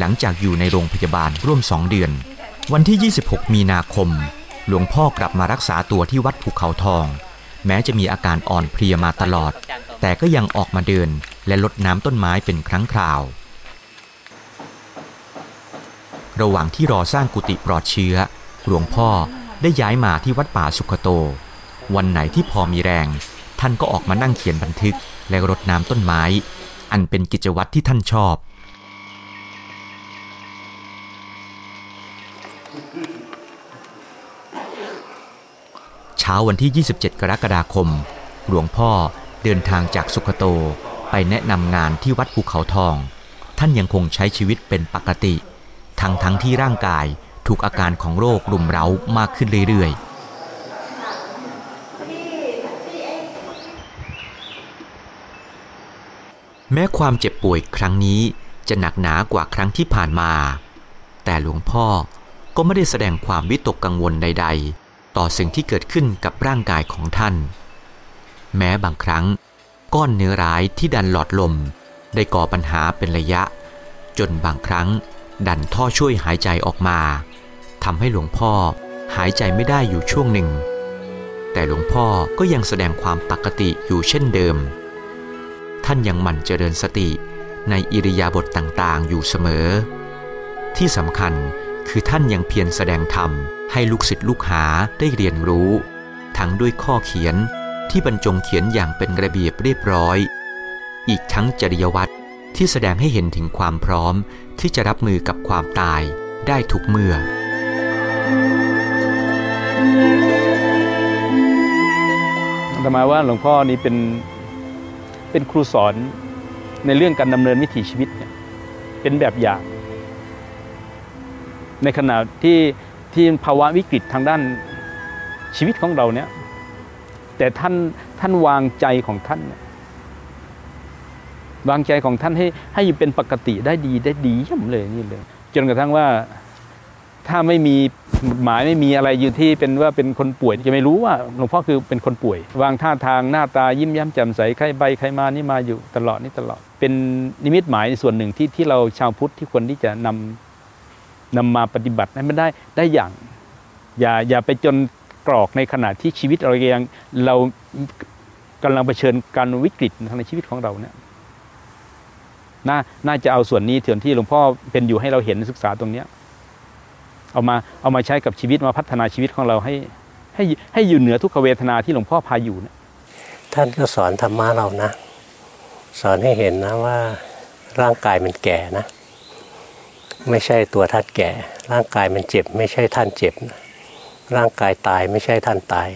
หลังจากอยู่ในโรงพยาบาลร่วมสองเดือน วันที่ 26 มีนาคม หลวงพ่อกลับมารักษาตัวที่วัดภูเขาทอง แม้จะมีอาการอ่อนเพลียมาตลอด แต่ก็ยังออกมาเดินและลดน้ำต้นไม้เป็นครั้งคราว ระหว่างที่รอสร้างกุฏิปลอดเชื้อ หลวงพ่อได้ย้ายมาที่วัดป่าสุขโต วันไหนที่พอมีแรง ท่านก็ออกมานั่งเขียนบันทึกและรดน้ำต้นไม้ อันเป็นกิจวัตรที่ท่านชอบ เช้าวันที่ 27 กรกฎาคม หลวงพ่อเดินทางจากสุขโตไปแนะนำงานที่วัดภูเขาทอง ท่านยังคงใช้ชีวิตเป็นปกติ ทั้งทั้งที่ร่างกายถูกอาการของโรครุมเร้ามากขึ้นเรื่อยๆแม้ความเจ็บป่วยครั้งนี้จะหนักหนากว่าครั้งที่ผ่านมา แต่หลวงพ่อก็ไม่ได้แสดงความวิตกกังวลใดๆ ต่อสิ่งที่เกิดขึ้นกับร่างกายของท่าน แม้บางครั้ง ก้อนเนื้อร้ายที่ดันหลอดลม ได้ก่อปัญหาเป็นระยะ จนบางครั้ง ดันท่อช่วยหายใจออกมาทำให้หลวงพ่อหายใจไม่ได้อยู่ช่วงหนึ่ง แต่หลวงพ่อก็ยังแสดงความปกติอยู่เช่นเดิม ท่านยังหมั่นเจริญสติในอิริยาบถต่างๆ อยู่เสมอ ที่สำคัญคือท่านยังเพียรแสดงธรรม ให้ลูกศิษย์ลูกหาได้เรียนรู้ ทั้งด้วยข้อเขียนที่บรรจงเขียนอย่างเป็นระเบียบเรียบร้อย อีกทั้งจริยวัตรที่แสดงให้เห็นถึงความพร้อมที่จะรับมือกับความตายได้ทุกเมื่ออาตมาว่าหลวงพ่อนี่เป็นเป็นครูสอนในเรื่องการดำเนินวิถีชีวิตเนี่ยเป็นแบบอย่าง ในขณะที่ ที่ภาวะวิกฤตทางด้านชีวิตของเราเนี่ย แต่ท่านท่านวางใจของท่านวางใจของท่านให้ให้เป็นปกติได้ดีได้ดีเยี่ยมเลยนี่เลยจนกระทั่งว่าถ้าไม่มีหมายไม่มีอะไรอยู่ที่เป็นว่าเป็นคนป่วยจะไม่รู้ว่าหลวงพ่อคือเป็นคนป่วย วางท่าทางหน้าตายิ้มย้มแจ่มใสใครใบใครมานี่มาอยู่ตลอดนี่ตลอด เป็นนิมิตหมายส่วนหนึ่งที่ที่เราชาวพุทธที่ควรที่จะนำ นำมาปฏิบัติให้มันได้ได้อย่างอย่าอย่าไปจนกรอกในขณะที่ชีวิตเรายังเรากำลังเผชิญการวิกฤตทางในชีวิตของเราเนี่ยน่าน่าจะเอาส่วนนี้เถื่อนที่หลวงพ่อเป็นอยู่ให้เราเห็นศึกษาตรงเนี้ยเอามาเอามาใช้กับชีวิตมาพัฒนาชีวิตของเราให้ ให้ให้อยู่เหนือทุกขเวทนาที่หลวงพ่อพาอยู่เนะท่านก็สอนธรรมะเรานะ สอนให้เห็นนะว่าร่างกายมันแก่นะ ไม่ใช่ตัวท่านแก่ ร่างกายมันเจ็บ ไม่ใช่ท่านเจ็บ ร่างกายตายไม่ใช่ท่านตาย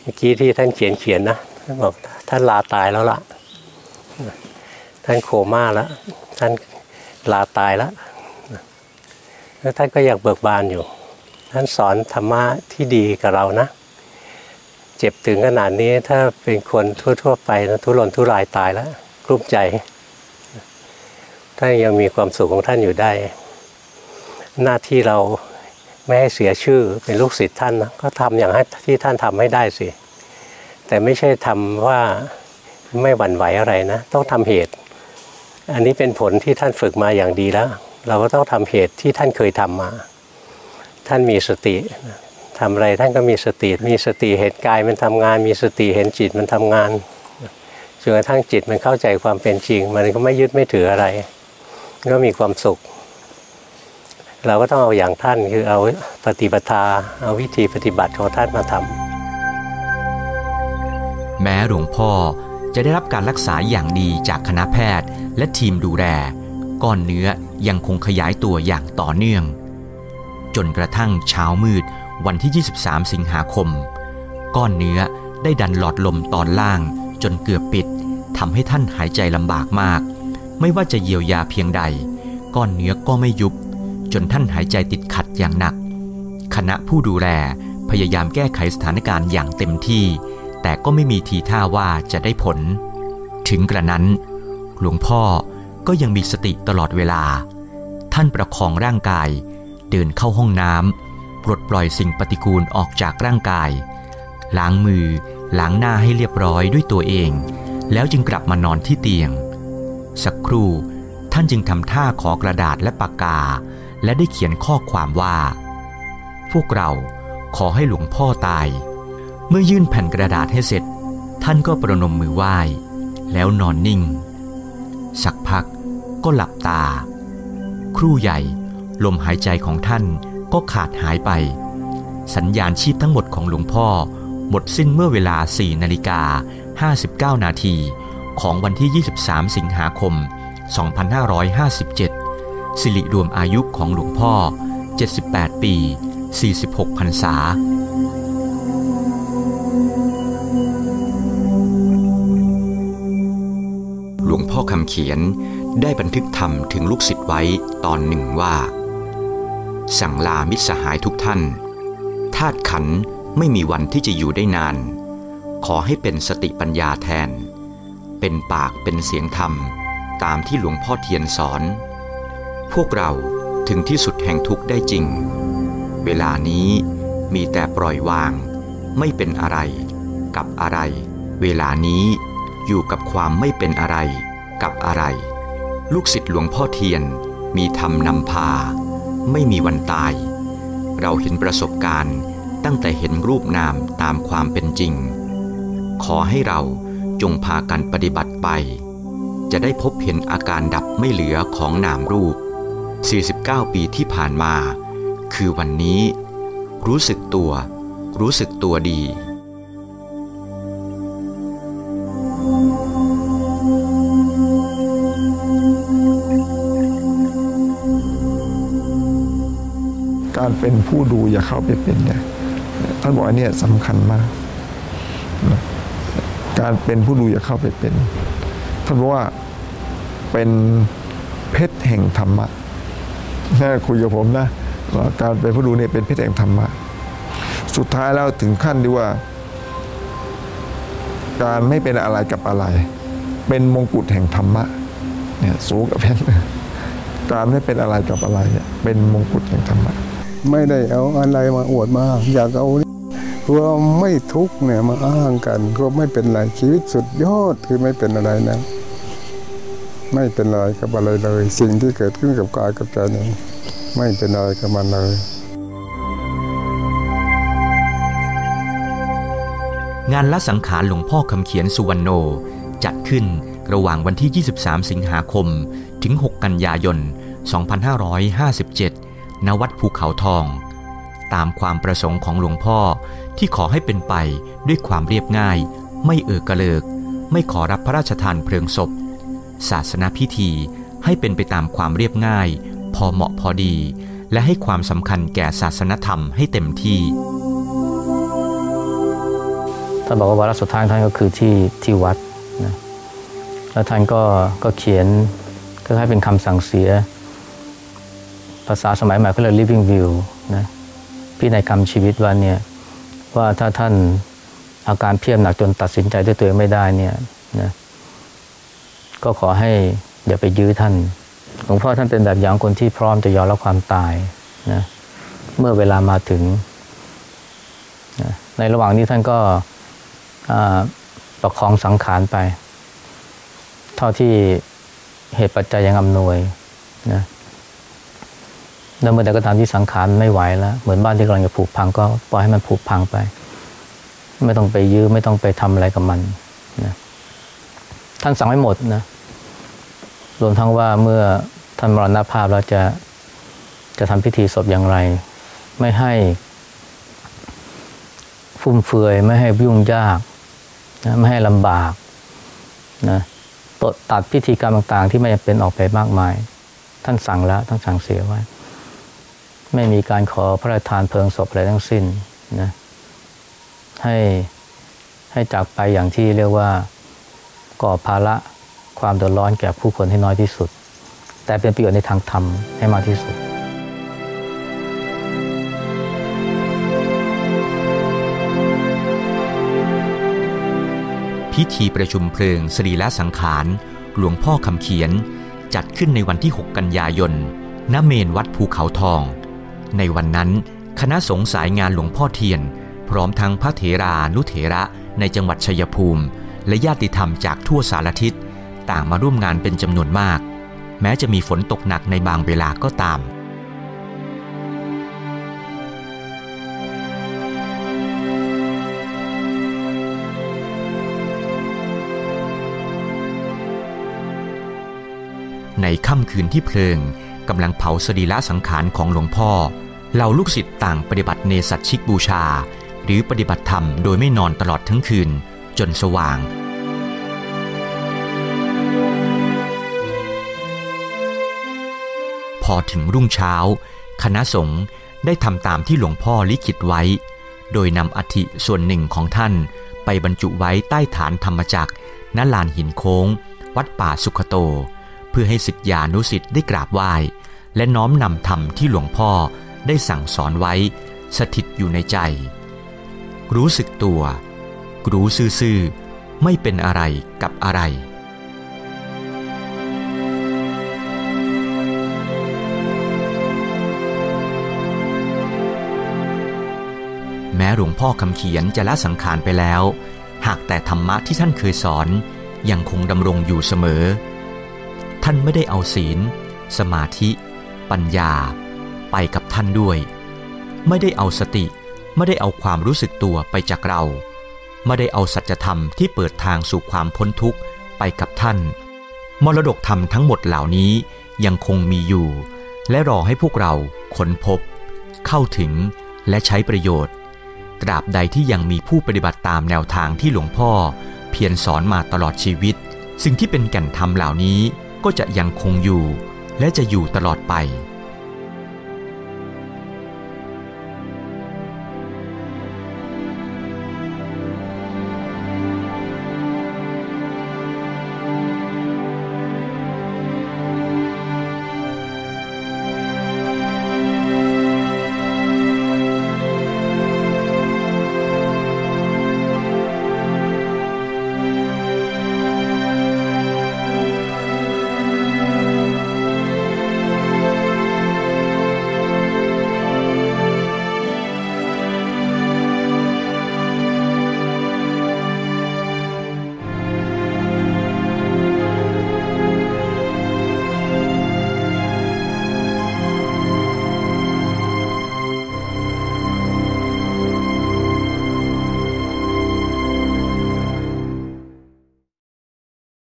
เมื่อกี้ที่ท่านเขียนเขียนนะท่านบอกท่านลาตายแล้วล่ะ ท่านโคม่าแล้วท่านลาตายแล้วแล้วท่านก็อยังเบิกบานอยู่ ท่านสอนธรรมะที่ดีกับเรานะ เจ็บถึงขนาดนี้ถ้าเป็นคนทั่ว ๆ ไปนะทุรนทุรายตายแล้วกลุ้มใจ ท่านยังมีความสุขของท่านอยู่ได้ หน้าที่เราไม่ให้เสียชื่อเป็นลูกศิษย์ท่านนะก็ทำอย่างที่ท่านทำให้ได้สิ แต่ไม่ใช่ทำว่าไม่หวั่นไหวอะไรนะ ต้องทำเหตุ อันนี้เป็นผลที่ท่านฝึกมาอย่างดีแล้ว เราก็ต้องทำเหตุที่ท่านเคยทำมา ท่านมีสติทำอะไรท่านก็มีสติ มีสติเห็นกายมันทำงาน มีสติเห็นจิตมันทำงานจนกระทั่งจิตมันเข้าใจความเป็นจริง มันก็ไม่ยึดไม่ถืออะไร ก็มีความสุข เราก็ต้องเอาอย่างท่านคือเอาปฏิปทา เอาวิธีปฏิบัติของท่านมาทำแม้หลวงพ่อจะได้รับการรักษาอย่างดีจากคณะแพทย์ และทีมดูแลก้อนเนื้อยังคงขยายตัวอย่างต่อเนื่อง จนกระทั่งเช้ามืดวันที่ 23 สิงหาคม ก้อนเนื้อได้ดันหลอดลมตอนล่างจนเกือบปิดทำให้ท่านหายใจลำบากมาก ไม่ว่าจะเยียวยาเพียงใด ก้อนเนื้อก็ไม่ยุบ จนท่านหายใจติดขัดอย่างหนัก คณะผู้ดูแลพยายามแก้ไขสถานการณ์อย่างเต็มที่ แต่ก็ไม่มีทีท่าว่าจะได้ผล ถึงกระนั้น หลวงพ่อก็ยังมีสติตลอดเวลา ท่านประคองร่างกาย เดินเข้าห้องน้ำปลดปล่อยสิ่งปฏิกูลออกจากร่างกาย ล้างมือล้างหน้าให้เรียบร้อยด้วยตัวเอง แล้วจึงกลับมานอนที่เตียง สักครู่ท่านจึงทำท่าขอกระดาษและปากกา และได้เขียนข้อความว่า พวกเราขอให้หลวงพ่อตาย เมื่อยื่นแผ่นกระดาษให้เสร็จ ท่านก็ประนมมือไหว้ แล้วนอนนิ่ง สักพักก็หลับตา ครู่ใหญ่ลมหายใจของท่านก็ขาดหายไป สัญญาณชีพทั้งหมดของหลวงพ่อหมดสิ้นเมื่อเวลา 4 นาฬิกา 59 นาที ของวันที่ 23 สิงหาคม 2557 สิริรวมอายุของหลวงพ่อ 78 ปี 46 พรรษา หลวงพ่อคำเขียนได้บันทึกธรรมถึงลูกศิษย์ไว้ตอนหนึ่งว่า สั่งลามิตรสหายทุกท่านธาตุขันไม่มีวันที่จะอยู่ได้นาน ขอให้เป็นสติปัญญาแทน เป็นปากเป็นเสียงธรรม ตามที่หลวงพ่อเทียนสอน พวกเราถึงที่สุดแห่งทุกข์ได้จริง เวลานี้มีแต่ปล่อยวาง ไม่เป็นอะไร กับอะไร เวลานี้อยู่กับความไม่เป็นอะไร กับอะไร ลูกศิษย์หลวงพ่อเทียนมีธรรมนำพา ไม่มีวันตาย เราเห็นประสบการณ์ตั้งแต่เห็นรูปนามตามความเป็นจริง ขอให้เรา จงพากันปฏิบัติไป จะได้พบเห็นอาการดับไม่เหลือของนามรูป 49 ปีที่ผ่านมา คือวันนี้ รู้สึกตัว รู้สึกตัวดีการเป็นผู้ดูอย่าเข้าไปเป็นเนี่ยท่านบอกว่าเนี่ยสำคัญมาก การเป็นผู้ดูอย่าเข้าไปเป็น ท่านบอกว่าเป็นเพชรแห่งธรรมะน่าคุยกับผมนะว่าการเป็นผู้ดูเนี่ยเป็นเพชรแห่งธรรมะ สุดท้ายแล้วถึงขั้นที่ว่า การไม่เป็นอะไรกับอะไร เป็นมงกุฎแห่งธรรมะเนี่ยสูงกับเพชรการไม่เป็นอะไรกับอะไรเนี่ยเป็นมงกุฎแห่งธรรมะ ไม่ได้เอาอะไรมาอวดมา อยากเอา ว่าไม่ทุกข์เนี่ยมาอ้างกัน ก็ไม่เป็นไรชีวิตสุดยอดคือไม่เป็นอะไรนะไม่เป็นอะไรกับอะไรเลย สิ่งที่เกิดขึ้นกับกายกับใจนี้ไม่เป็นอะไรกับมันเลย งานละสังขารหลวงพ่อคำเขียนสุวรรณโนจัดขึ้นระหว่างวันที่ 23 สิงหาคม ถึง 6 กันยายน 2557 ณ วัดภูเขาทอง ตามความประสงค์ของหลวงพ่อ ที่ขอให้เป็นไปด้วยความเรียบง่าย ไม่เอ่อกระเลิก ไม่ขอรับพระราชทานเพลิงศพ ศาสนาพิธีให้เป็นไปตามความเรียบง่าย พอเหมาะพอดี และให้ความสำคัญแก่ศาสนธรรมให้เต็มที่ท่านบอกว่าวาระสุดท้ายท่านก็คือที่ที่วัดนะแล้วท่านก็ก็เขียนก็ให้เป็นคำสั่งเสีย ภาษาสมัยใหม่เขาเรียก living will นะพินัยกรรมชีวิตว่าเนี่ย ว่าถ้าท่านอาการเพียบหนักจนตัดสินใจด้วยตัวเองไม่ได้เนี่ยนะก็ขอให้อย่าไปยื้อท่านหลวงพ่อท่านเป็นแบบอย่างคนที่พร้อมจะยอมรับความตายนะเมื่อเวลามาถึงนะในระหว่างนี้ท่านก็ประคองสังขารไป เท่าที่เหตุปัจจัยยังอำนวยนะ แล้วเมื่อใดก็ตามที่สังขารไม่ไหวแล้ว เหมือนบ้านที่กำลังจะผุพังก็ปล่อยให้มันผุพังไป ไม่ต้องไปยื้อไม่ต้องไปทำอะไรกับมันนะท่านสั่งไม่หมดนะรวมทั้งว่าเมื่อท่านมรณภาพแล้วจะจะทำพิธีศพอย่างไร ไม่ให้ฟุ่มเฟือย ไม่ให้ยุ่งยากนะไม่ให้ลำบากนะตัดพิธีกรรมต่าง ๆ ที่ไม่จำเป็นออกไปมากมาย ท่านสั่งแล้วท่านสั่งเสียไว้ ไม่มีการขอพระราชทานเพลิงศพอะไรทั้งสิ้นนะให้ให้จากไปอย่างที่เรียกว่าก่อภาระความเดือดร้อนแก่ผู้คนให้น้อยที่สุด แต่เป็นประโยชน์ในทางธรรมให้มากที่สุดพิธีประชุมเพลิงสรีละสังขาร หลวงพ่อคำเขียน จัดขึ้นในวันที่ 6 กันยายน ณ เมนวัดภูเขาทอง ในวันนั้น คณะสงฆ์สายงานหลวงพ่อเทียน พร้อมทั้งพระเถรานุเถระในจังหวัดชัยภูมิ และญาติธรรมจากทั่วสารทิศต่างมาร่วมงานเป็นจำนวนมาก แม้จะมีฝนตกหนักในบางเวลาก็ตามในค่ำคืนที่เพลิงกำลังเผาสรีระสังขารของหลวงพ่อ เหล่าลูกศิษย์ต่างปฏิบัติเนสัตชิกบูชา หรือปฏิบัติธรรมโดยไม่นอนตลอดทั้งคืนจนสว่าง พอถึงรุ่งเช้า คณะสงฆ์ได้ทำตามที่หลวงพ่อลิขิตไว้ โดยนำอธิส่วนหนึ่งของท่านไปบรรจุไว้ใต้ฐานธรรมจักรณลานหินโค้ง วัดป่าสุขโต เพื่อให้สิทธิานุสิทธิ์ได้กราบไหว้ และน้อมนำธรรมที่หลวงพ่อ ได้สั่งสอนไว้ สถิตอยู่ในใจ รู้สึกตัว รู้ซื่อๆไม่เป็นอะไรกับอะไรแม้หลวงพ่อคำเขียนจะละสังขารไปแล้ว หากแต่ธรรมะที่ท่านเคยสอนยังคงดำรงอยู่เสมอ ท่านไม่ได้เอาศีล สมาธิ ปัญญา ไปกับท่านด้วย ไม่ได้เอาสติ ไม่ได้เอาความรู้สึกตัวไปจากเรา ไม่ได้เอาสัจธรรมที่เปิดทางสู่ความพ้นทุกข์ไปกับท่าน มรดกธรรมทั้งหมดเหล่านี้ยังคงมีอยู่ และรอให้พวกเราค้นพบ เข้าถึงและใช้ประโยชน์ ตราบใดที่ยังมีผู้ปฏิบัติตามแนวทางที่หลวงพ่อ เพียรสอนมาตลอดชีวิต สิ่งที่เป็นแก่นธรรมเหล่านี้ก็จะยังคงอยู่ และจะอยู่ตลอดไป